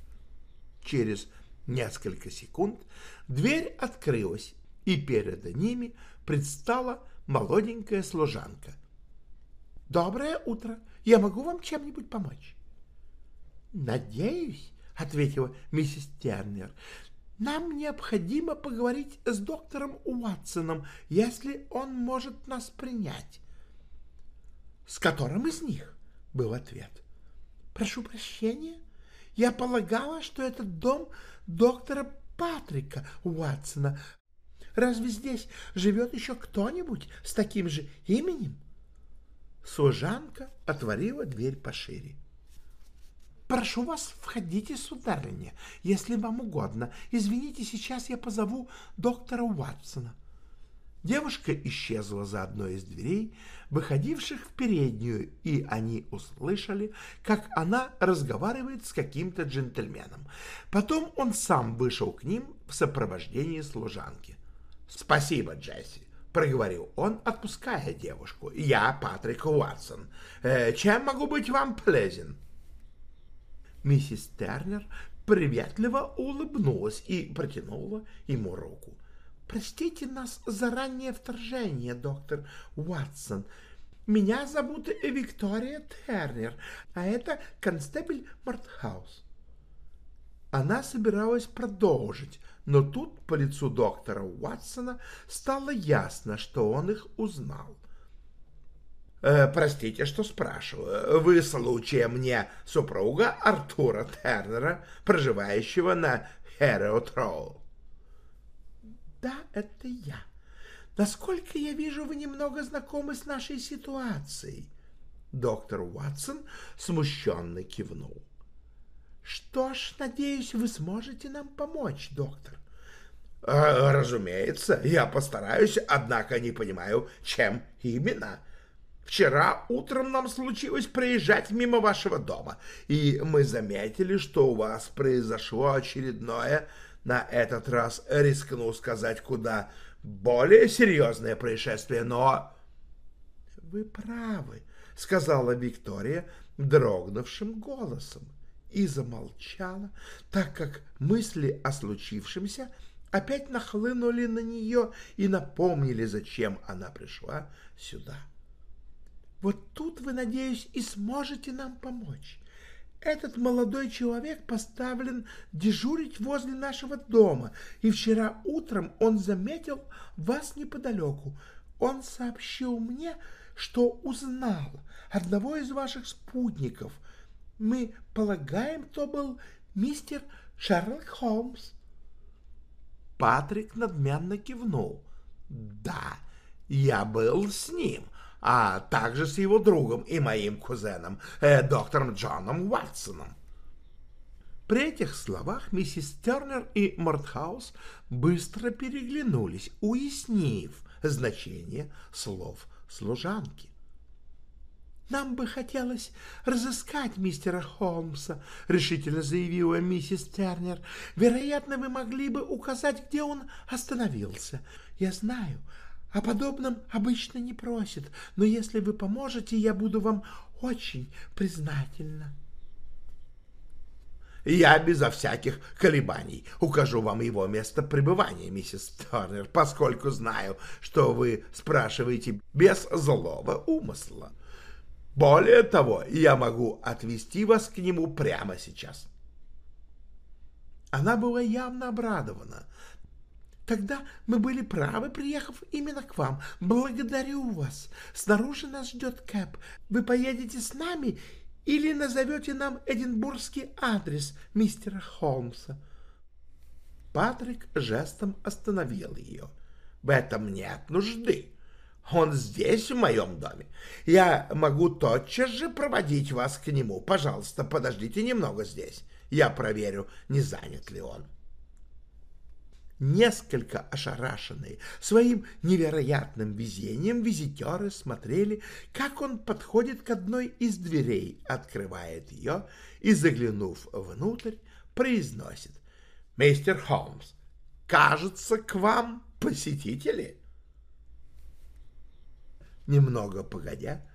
Через несколько секунд дверь открылась, и перед ними предстала молоденькая служанка. «Доброе утро! Я могу вам чем-нибудь помочь?» «Надеюсь», — ответила миссис Тернер, нам необходимо поговорить с доктором Уатсоном, если он может нас принять. — С которым из них? — был ответ. — Прошу прощения. Я полагала, что этот дом доктора Патрика Уатсона. Разве здесь живет еще кто-нибудь с таким же именем? Служанка отворила дверь пошире. «Прошу вас, входите, сударыня, если вам угодно. Извините, сейчас я позову доктора Уатсона». Девушка исчезла за одной из дверей, выходивших в переднюю, и они услышали, как она разговаривает с каким-то джентльменом. Потом он сам вышел к ним в сопровождении служанки. «Спасибо, Джесси», — проговорил он, отпуская девушку. «Я Патрик Уатсон. Э, чем могу быть вам полезен?» Миссис Тернер приветливо улыбнулась и протянула ему руку. «Простите нас за раннее вторжение, доктор Уатсон. Меня зовут Виктория Тернер, а это констебль Мартхаус». Она собиралась продолжить, но тут по лицу доктора Уатсона стало ясно, что он их узнал. Э, простите, что спрашиваю. Вы случаем мне супруга Артура Тернера, проживающего на Хереотроу? Да, это я. Насколько я вижу, вы немного знакомы с нашей ситуацией. Доктор Уатсон смущенно кивнул. Что ж, надеюсь, вы сможете нам помочь, доктор. Э, разумеется, я постараюсь, однако не понимаю, чем именно. — Вчера утром нам случилось проезжать мимо вашего дома, и мы заметили, что у вас произошло очередное, на этот раз рискну сказать, куда более серьезное происшествие, но... — Вы правы, — сказала Виктория дрогнувшим голосом и замолчала, так как мысли о случившемся опять нахлынули на нее и напомнили, зачем она пришла сюда. — вот тут вы, надеюсь, и сможете нам помочь. Этот молодой человек поставлен дежурить возле нашего дома, и вчера утром он заметил вас неподалеку. Он сообщил мне, что узнал одного из ваших спутников. Мы полагаем, то был мистер Шерлок Холмс. Патрик надменно кивнул. Да, я был с ним, а также с его другом и моим кузеном, э, доктором Джоном Уатсоном. При этих словах миссис Тернер и Мортхаус быстро переглянулись, уяснив значение слов служанки. «Нам бы хотелось разыскать мистера Холмса», — решительно заявила миссис Тернер. «Вероятно, вы могли бы указать, где он остановился. Я знаю, о подобном обычно не просят, но если вы поможете, я буду вам очень признательна». Я безо всяких колебаний укажу вам его место пребывания, миссис Тернер, поскольку знаю, что вы спрашиваете без злого умысла. Более того, я могу отвести вас к нему прямо сейчас. Она была явно обрадована. Тогда мы были правы, приехав именно к вам. Благодарю вас. Снаружи нас ждет Кэп. Вы поедете с нами или назовете нам эдинбургский адрес мистера Холмса? Патрик жестом остановил ее. В этом нет нужды. Он здесь, в моем доме. Я могу тотчас же проводить вас к нему. Пожалуйста, подождите немного здесь. Я проверю, не занят ли он. Несколько ошарашенные своим невероятным везением визитеры смотрели, как он подходит к одной из дверей, открывает ее и, заглянув внутрь, произносит «Мистер Холмс, кажется, к вам посетители?» Немного погодя,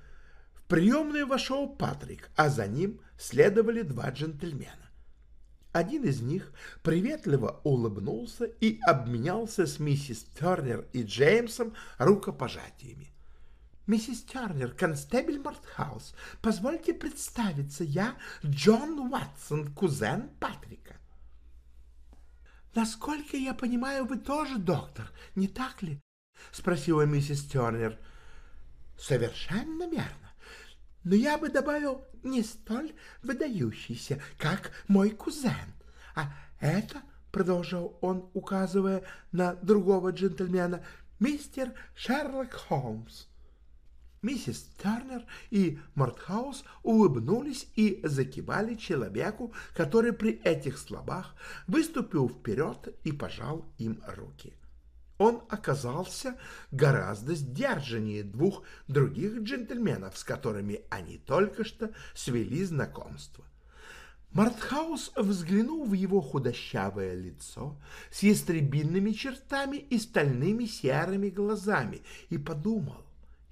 в приемную вошел Патрик, а за ним следовали два джентльмена. Один из них приветливо улыбнулся и обменялся с миссис Тернер и Джеймсом рукопожатиями. «Миссис Тернер, констебель Мортхаус, позвольте представиться, я Джон Уатсон, кузен Патрика». «Насколько я понимаю, вы тоже доктор, не так ли?» — спросила миссис Тернер. Совершенно верно. Но я бы добавил не столь выдающийся, как мой кузен. А это, — продолжал он, указывая на другого джентльмена, — мистер Шерлок Холмс. Миссис Тернер и Мортхаус улыбнулись и закивали человеку, который при этих словах выступил вперед и пожал им руки он оказался гораздо сдержаннее двух других джентльменов, с которыми они только что свели знакомство. Мартхаус взглянул в его худощавое лицо с ястребинными чертами и стальными серыми глазами и подумал,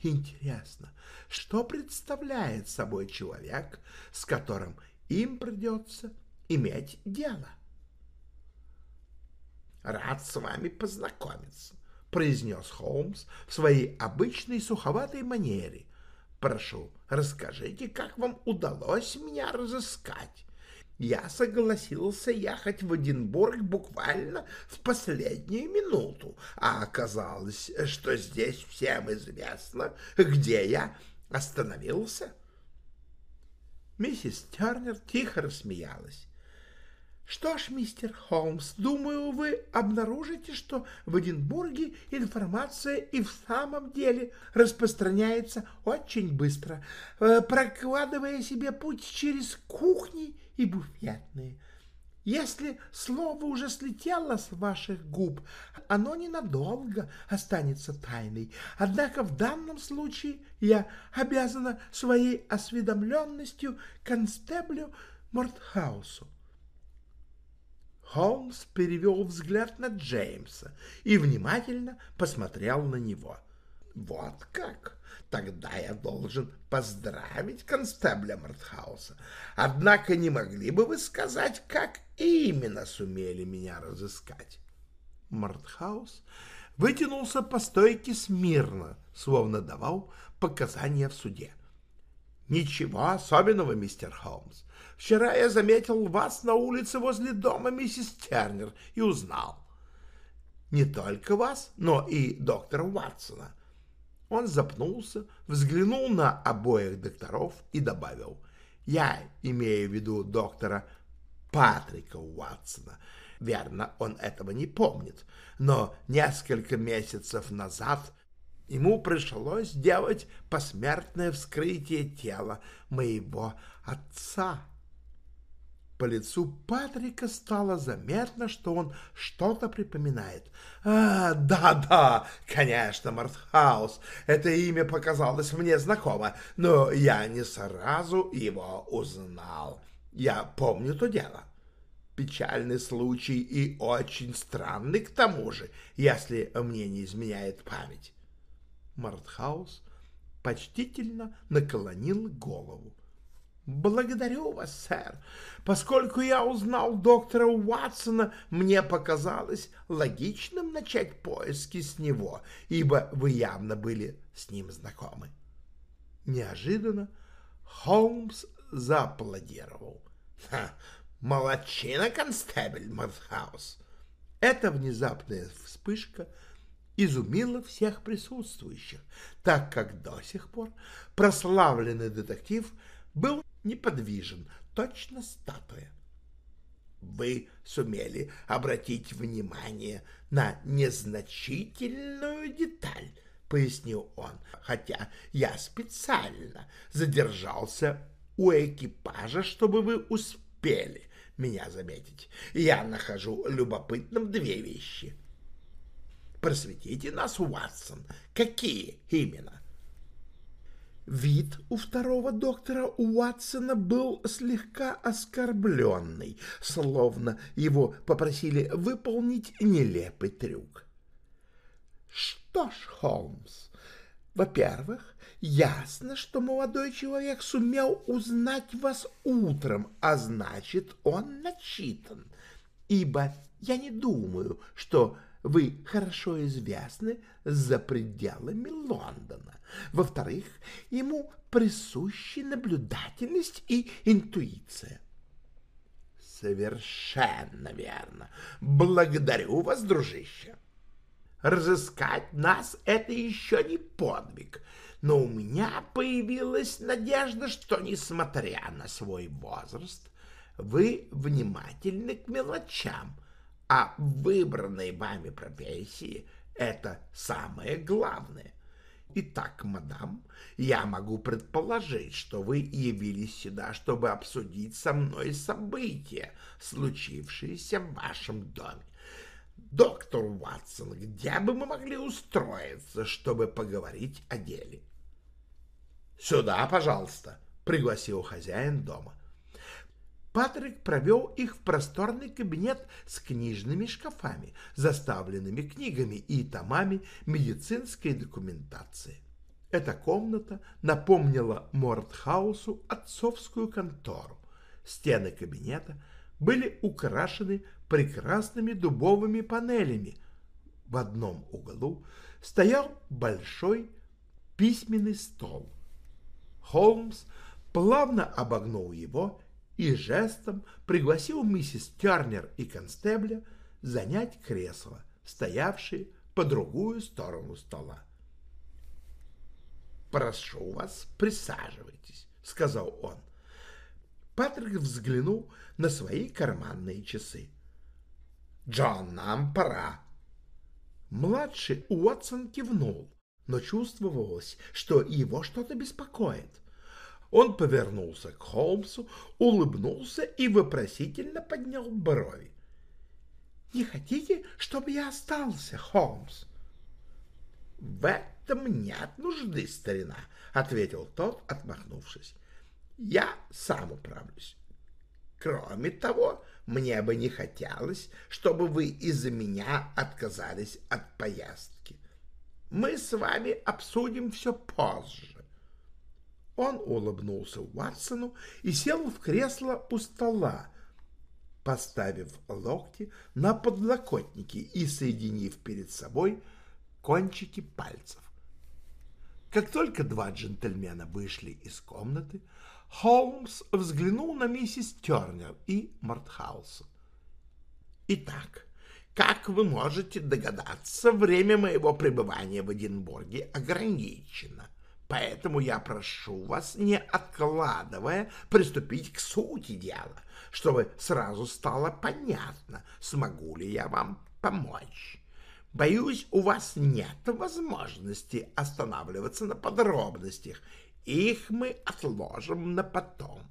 интересно, что представляет собой человек, с которым им придется иметь дело. «Рад с вами познакомиться», — произнес Холмс в своей обычной суховатой манере. «Прошу, расскажите, как вам удалось меня разыскать?» Я согласился ехать в Эдинбург буквально в последнюю минуту, а оказалось, что здесь всем известно, где я остановился. Миссис Тернер тихо рассмеялась. Что ж, мистер Холмс, думаю, вы обнаружите, что в Эдинбурге информация и в самом деле распространяется очень быстро, э, прокладывая себе путь через кухни и буфетные. Если слово уже слетело с ваших губ, оно ненадолго останется тайной. Однако в данном случае я обязана своей осведомленностью констеблю Мортхаусу. Холмс перевел взгляд на Джеймса и внимательно посмотрел на него. «Вот как? Тогда я должен поздравить констебля Мартхауса. Однако не могли бы вы сказать, как именно сумели меня разыскать?» Мартхаус вытянулся по стойке смирно, словно давал показания в суде. «Ничего особенного, мистер Холмс. Вчера я заметил вас на улице возле дома миссис Тернер и узнал. Не только вас, но и доктора Уатсона. Он запнулся, взглянул на обоих докторов и добавил. Я имею в виду доктора Патрика Уатсона. Верно, он этого не помнит, но несколько месяцев назад ему пришлось делать посмертное вскрытие тела моего отца. По лицу Патрика стало заметно, что он что-то припоминает. «А, да-да, конечно, Мартхаус, это имя показалось мне знакомо, но я не сразу его узнал. Я помню то дело. Печальный случай и очень странный к тому же, если мне не изменяет память». Мартхаус почтительно наклонил голову. «Благодарю вас, сэр. Поскольку я узнал доктора Уатсона, мне показалось логичным начать поиски с него, ибо вы явно были с ним знакомы». Неожиданно Холмс зааплодировал. «Ха, молодчина, констебель Мартхаус!» Эта внезапная вспышка изумила всех присутствующих, так как до сих пор прославленный детектив был неподвижен, точно статуя. Вы сумели обратить внимание на незначительную деталь, пояснил он, хотя я специально задержался у экипажа, чтобы вы успели меня заметить. Я нахожу любопытным две вещи. Просветите нас, Уатсон, какие именно? Вид у второго доктора Уатсона был слегка оскорбленный, словно его попросили выполнить нелепый трюк. Что ж, Холмс, во-первых, ясно, что молодой человек сумел узнать вас утром, а значит, он начитан, ибо я не думаю, что вы хорошо известны за пределами Лондона. Во-вторых, ему присущи наблюдательность и интуиция. Совершенно верно. Благодарю вас, дружище. Разыскать нас — это еще не подвиг, но у меня появилась надежда, что, несмотря на свой возраст, вы внимательны к мелочам — а выбранной вами профессии это самое главное. Итак, мадам, я могу предположить, что вы явились сюда, чтобы обсудить со мной события, случившиеся в вашем доме. Доктор Уатсон, где бы мы могли устроиться, чтобы поговорить о деле? — Сюда, пожалуйста, — пригласил хозяин дома. Патрик провел их в просторный кабинет с книжными шкафами, заставленными книгами и томами медицинской документации. Эта комната напомнила Мортхаусу отцовскую контору. Стены кабинета были украшены прекрасными дубовыми панелями. В одном углу стоял большой письменный стол. Холмс плавно обогнул его и жестом пригласил миссис Тернер и констебля занять кресло, стоявшие по другую сторону стола. «Прошу вас, присаживайтесь», — сказал он. Патрик взглянул на свои карманные часы. «Джон, нам пора». Младший Уотсон кивнул, но чувствовалось, что его что-то беспокоит. Он повернулся к Холмсу, улыбнулся и вопросительно поднял брови. — Не хотите, чтобы я остался, Холмс? — В этом нет нужды, старина, — ответил тот, отмахнувшись. — Я сам управлюсь. Кроме того, мне бы не хотелось, чтобы вы из-за меня отказались от поездки. Мы с вами обсудим все позже. Он улыбнулся Уатсону и сел в кресло у стола, поставив локти на подлокотники и соединив перед собой кончики пальцев. Как только два джентльмена вышли из комнаты, Холмс взглянул на миссис Тернер и Мартхауса. «Итак, как вы можете догадаться, время моего пребывания в Эдинбурге ограничено. Поэтому я прошу вас, не откладывая, приступить к сути дела, чтобы сразу стало понятно, смогу ли я вам помочь. Боюсь, у вас нет возможности останавливаться на подробностях. Их мы отложим на потом.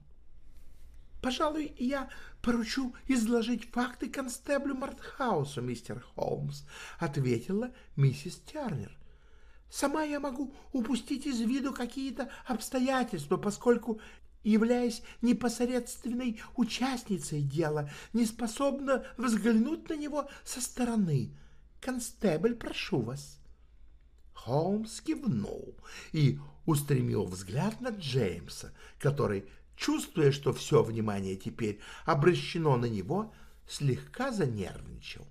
Пожалуй, я поручу изложить факты констеблю Мартхаусу, мистер Холмс, ответила миссис Тернер. Сама я могу упустить из виду какие-то обстоятельства, поскольку являясь непосредственной участницей дела, не способна взглянуть на него со стороны. Констебль, прошу вас. Холмс кивнул и устремил взгляд на Джеймса, который, чувствуя, что все внимание теперь обращено на него, слегка занервничал.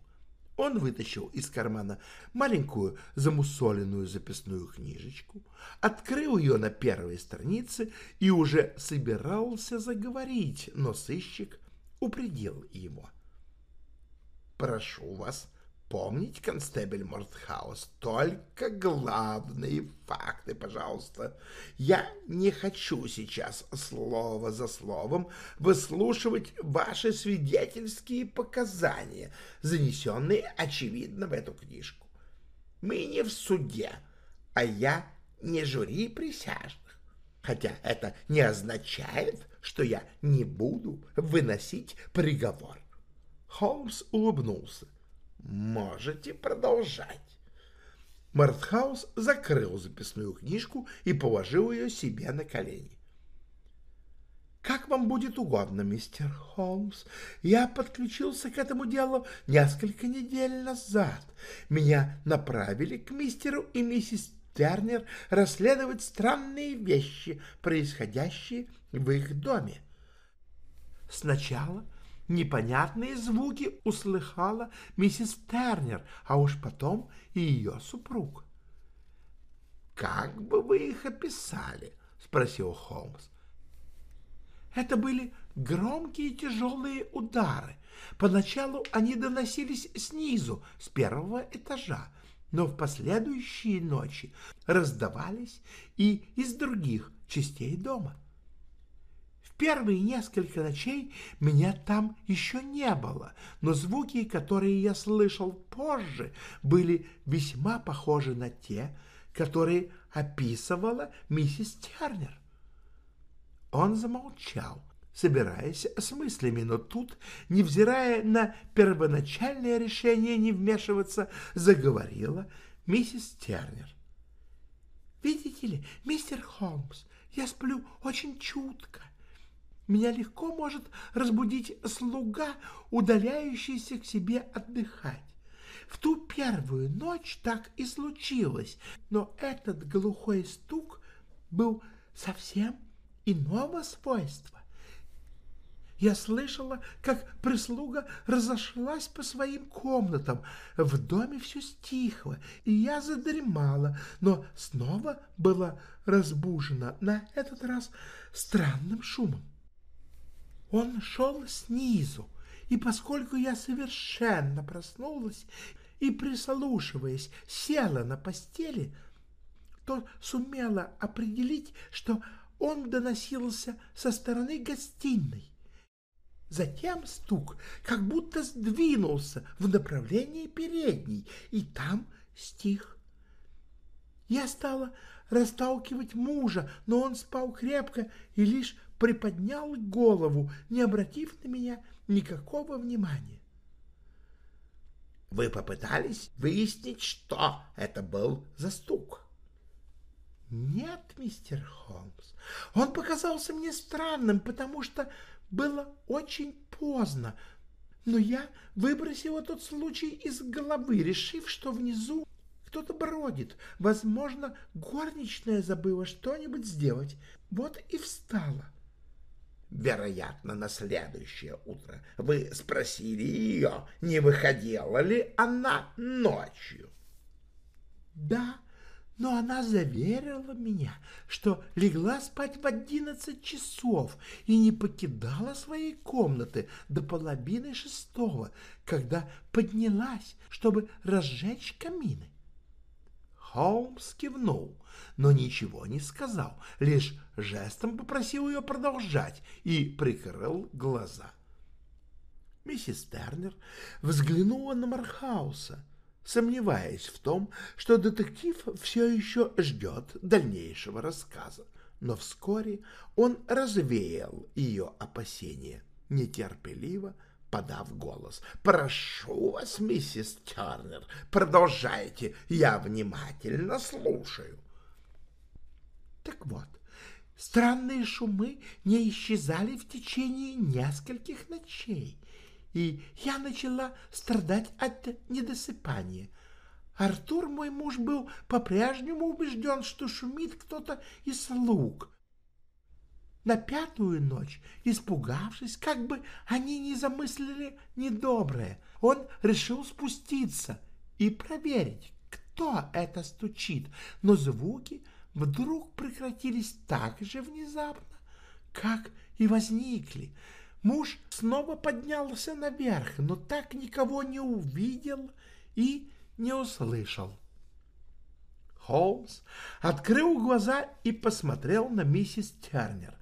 Он вытащил из кармана маленькую замусоленную записную книжечку, открыл ее на первой странице и уже собирался заговорить, но сыщик упредил его. «Прошу вас Помните, констебель Мортхаус, только главные факты, пожалуйста. Я не хочу сейчас слово за словом выслушивать ваши свидетельские показания, занесенные, очевидно, в эту книжку. Мы не в суде, а я не жюри присяжных. Хотя это не означает, что я не буду выносить приговор. Холмс улыбнулся. Можете продолжать. Мартхаус закрыл записную книжку и положил ее себе на колени. «Как вам будет угодно, мистер Холмс. Я подключился к этому делу несколько недель назад. Меня направили к мистеру и миссис Тернер расследовать странные вещи, происходящие в их доме. Сначала Непонятные звуки услыхала миссис Тернер, а уж потом и ее супруг. «Как бы вы их описали?» — спросил Холмс. Это были громкие тяжелые удары. Поначалу они доносились снизу, с первого этажа, но в последующие ночи раздавались и из других частей дома первые несколько ночей меня там еще не было, но звуки, которые я слышал позже, были весьма похожи на те, которые описывала миссис Тернер. Он замолчал, собираясь с мыслями, но тут, невзирая на первоначальное решение не вмешиваться, заговорила миссис Тернер. «Видите ли, мистер Холмс, я сплю очень чутко. Меня легко может разбудить слуга, удаляющийся к себе отдыхать. В ту первую ночь так и случилось, но этот глухой стук был совсем иного свойства. Я слышала, как прислуга разошлась по своим комнатам. В доме все стихло, и я задремала, но снова была разбужена, на этот раз странным шумом. Он шел снизу, и поскольку я совершенно проснулась и, прислушиваясь, села на постели, то сумела определить, что он доносился со стороны гостиной. Затем стук как будто сдвинулся в направлении передней, и там стих. Я стала расталкивать мужа, но он спал крепко и лишь приподнял голову, не обратив на меня никакого внимания. Вы попытались выяснить, что это был за стук? Нет, мистер Холмс, он показался мне странным, потому что было очень поздно, но я выбросила тот случай из головы, решив, что внизу кто-то бродит. Возможно, горничная забыла что-нибудь сделать. Вот и встала вероятно, на следующее утро, вы спросили ее, не выходила ли она ночью. Да, но она заверила меня, что легла спать в одиннадцать часов и не покидала своей комнаты до половины шестого, когда поднялась, чтобы разжечь камины. Холмс кивнул, но ничего не сказал, лишь жестом попросил ее продолжать и прикрыл глаза. Миссис Тернер взглянула на Мархауса, сомневаясь в том, что детектив все еще ждет дальнейшего рассказа. Но вскоре он развеял ее опасения, нетерпеливо подав голос. «Прошу вас, миссис Тернер, продолжайте, я внимательно слушаю». Так вот, странные шумы не исчезали в течение нескольких ночей, и я начала страдать от недосыпания. Артур, мой муж, был по-прежнему убежден, что шумит кто-то из слуг. На пятую ночь, испугавшись, как бы они не замыслили недоброе, он решил спуститься и проверить, кто это стучит, но звуки вдруг прекратились так же внезапно, как и возникли. Муж снова поднялся наверх, но так никого не увидел и не услышал. Холмс открыл глаза и посмотрел на миссис Тернер.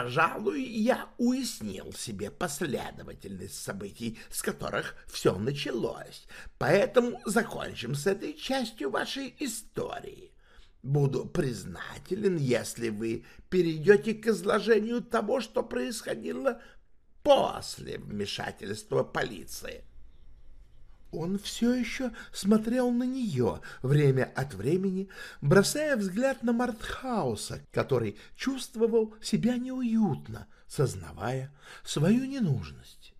Пожалуй, я уяснил себе последовательность событий, с которых все началось, поэтому закончим с этой частью вашей истории. Буду признателен, если вы перейдете к изложению того, что происходило после вмешательства полиции. Он все еще смотрел на нее время от времени, бросая взгляд на Мартхауса, который чувствовал себя неуютно, сознавая свою ненужность.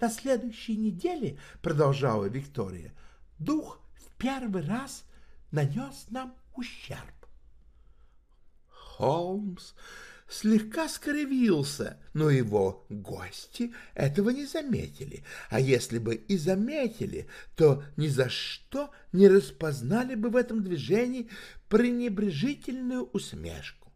«На следующей неделе, — продолжала Виктория, — дух в первый раз нанес нам ущерб. Холмс слегка скривился, но его гости этого не заметили, а если бы и заметили, то ни за что не распознали бы в этом движении пренебрежительную усмешку.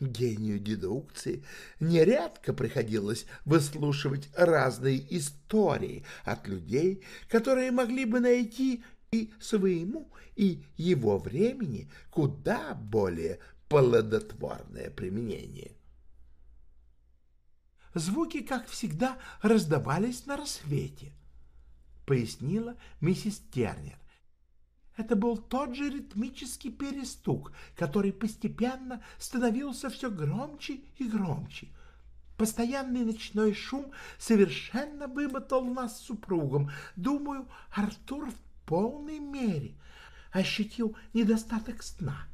Гению дедукции нередко приходилось выслушивать разные истории от людей, которые могли бы найти и своему, и его времени куда более плодотворное применение. Звуки, как всегда, раздавались на рассвете, пояснила миссис Тернер. Это был тот же ритмический перестук, который постепенно становился все громче и громче. Постоянный ночной шум совершенно вымотал нас с супругом. Думаю, Артур в полной мере ощутил недостаток сна.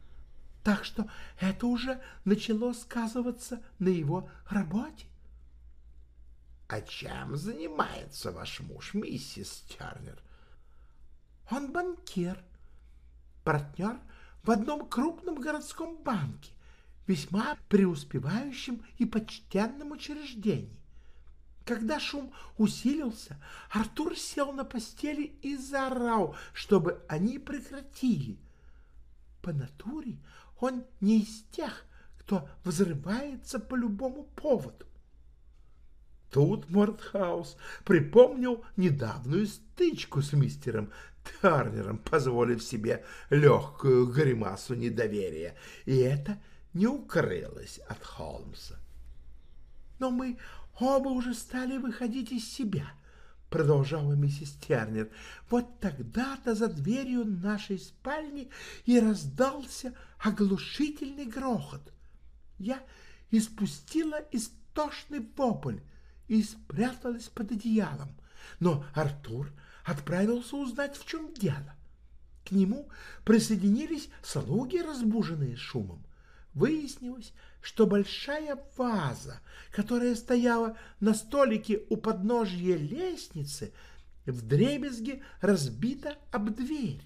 Так что это уже начало сказываться на его работе. — А чем занимается ваш муж, миссис Тернер? — Он банкир, партнер в одном крупном городском банке, весьма преуспевающем и почтенном учреждении. Когда шум усилился, Артур сел на постели и заорал, чтобы они прекратили. По натуре он не из тех, кто взрывается по любому поводу. Тут Мортхаус припомнил недавнюю стычку с мистером Тарнером, позволив себе легкую гримасу недоверия, и это не укрылось от Холмса. Но мы Оба уже стали выходить из себя, — продолжала миссис Тернер. Вот тогда-то за дверью нашей спальни и раздался оглушительный грохот. Я испустила истошный вопль и спряталась под одеялом, но Артур отправился узнать, в чем дело. К нему присоединились слуги, разбуженные шумом. Выяснилось, что большая ваза, которая стояла на столике у подножья лестницы, вдребезги разбита об дверь.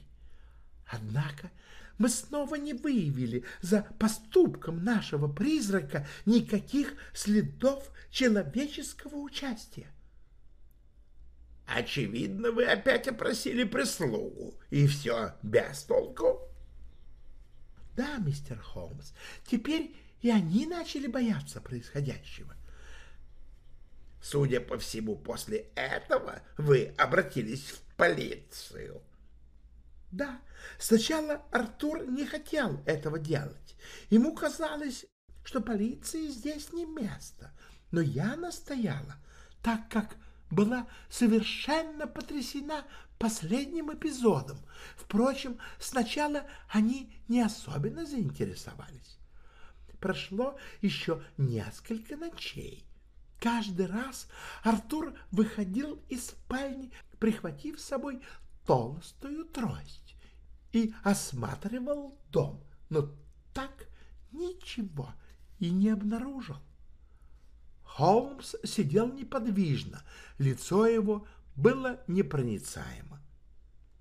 Однако мы снова не выявили за поступком нашего призрака никаких следов человеческого участия. Очевидно, вы опять опросили прислугу, и все без толку. Да, мистер Холмс, теперь и они начали бояться происходящего. Судя по всему, после этого вы обратились в полицию. Да, сначала Артур не хотел этого делать. Ему казалось, что полиции здесь не место, но я настояла, так как была совершенно потрясена последним эпизодом. Впрочем, сначала они не особенно заинтересовались. Прошло еще несколько ночей. Каждый раз Артур выходил из спальни, прихватив с собой толстую трость, и осматривал дом, но так ничего и не обнаружил. Холмс сидел неподвижно, лицо его было непроницаемо.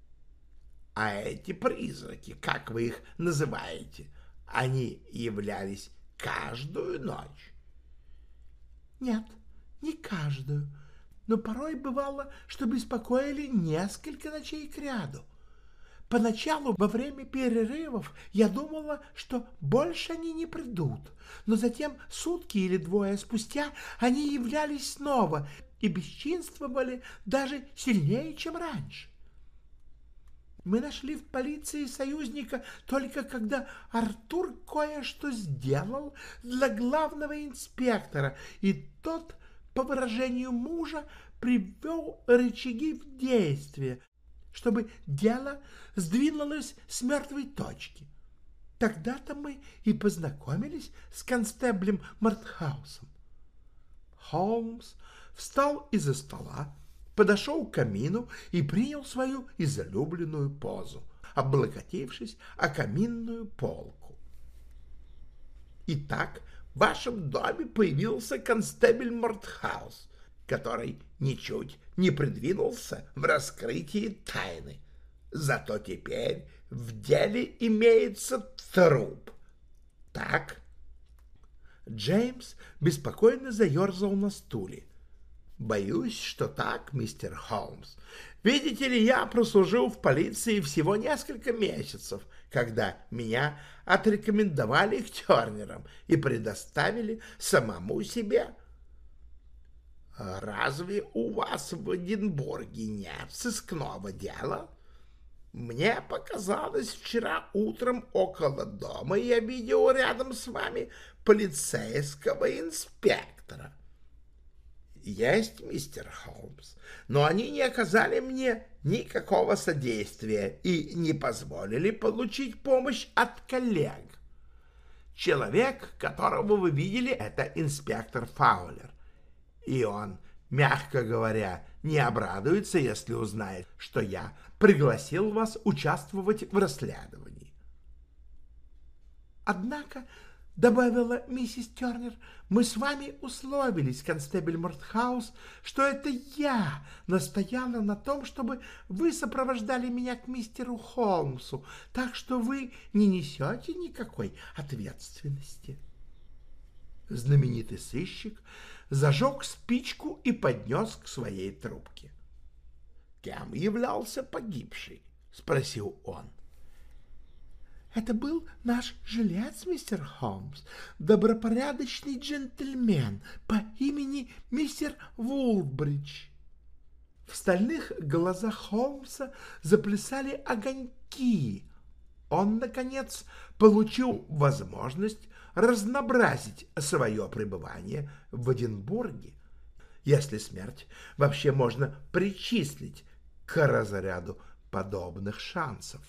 — А эти призраки, как вы их называете, они являлись каждую ночь? — Нет, не каждую, но порой бывало, что беспокоили несколько ночей кряду. Поначалу, во время перерывов, я думала, что больше они не придут, но затем сутки или двое спустя они являлись снова и бесчинствовали даже сильнее, чем раньше. Мы нашли в полиции союзника только когда Артур кое-что сделал для главного инспектора, и тот, по выражению мужа, привел рычаги в действие, чтобы дело сдвинулось с мертвой точки. Тогда-то мы и познакомились с констеблем Мартхаусом. Холмс встал из-за стола, подошел к камину и принял свою излюбленную позу, облокотившись о каминную полку. Итак, в вашем доме появился констебль Мортхаус, который ничуть не придвинулся в раскрытии тайны. Зато теперь в деле имеется труп. Так? Джеймс беспокойно заерзал на стуле. Боюсь, что так, мистер Холмс. Видите ли, я прослужил в полиции всего несколько месяцев, когда меня отрекомендовали к Тернерам и предоставили самому себе. Разве у вас в Эдинбурге нет сыскного дела? Мне показалось вчера утром около дома я видел рядом с вами полицейского инспектора. Есть, мистер Холмс, но они не оказали мне никакого содействия и не позволили получить помощь от коллег. Человек, которого вы видели, это инспектор Фаулер. И он, мягко говоря, не обрадуется, если узнает, что я пригласил вас участвовать в расследовании. Однако, — добавила миссис Тернер, — мы с вами условились, констебль Мортхаус, что это я настояла на том, чтобы вы сопровождали меня к мистеру Холмсу, так что вы не несете никакой ответственности. Знаменитый сыщик зажег спичку и поднес к своей трубке. «Кем являлся погибший?» — спросил он. «Это был наш жилец, мистер Холмс, добропорядочный джентльмен по имени мистер Вулбридж». В стальных глазах Холмса заплясали огоньки. Он, наконец, получил возможность разнообразить свое пребывание в Эдинбурге, если смерть вообще можно причислить к разряду подобных шансов.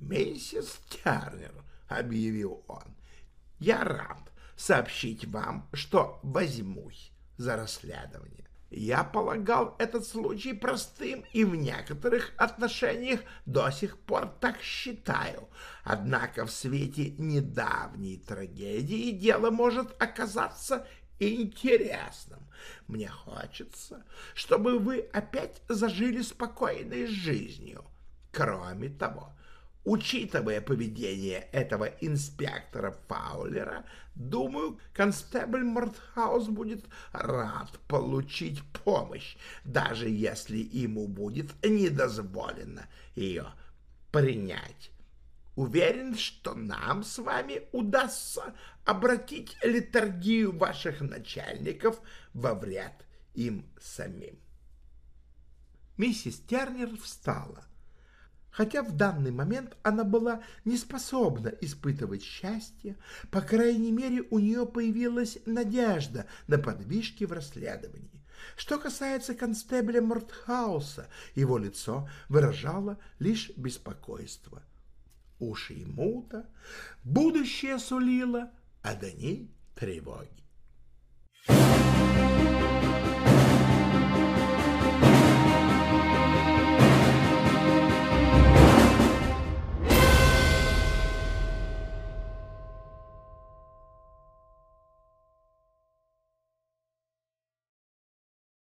«Миссис Тернер», — объявил он, — «я рад сообщить вам, что возьмусь за расследование. Я полагал этот случай простым и в некоторых отношениях до сих пор так считаю. Однако в свете недавней трагедии дело может оказаться интересным. Мне хочется, чтобы вы опять зажили спокойной жизнью. Кроме того, учитывая поведение этого инспектора Фаулера, думаю, констебль Мортхаус будет рад получить помощь, даже если ему будет недозволено ее принять. Уверен, что нам с вами удастся обратить литургию ваших начальников во вред им самим. Миссис Тернер встала. Хотя в данный момент она была не способна испытывать счастье, по крайней мере у нее появилась надежда на подвижки в расследовании. Что касается констебля Мортхауса, его лицо выражало лишь беспокойство. Уши ему-то будущее сулило, а до ней тревоги. Thank you.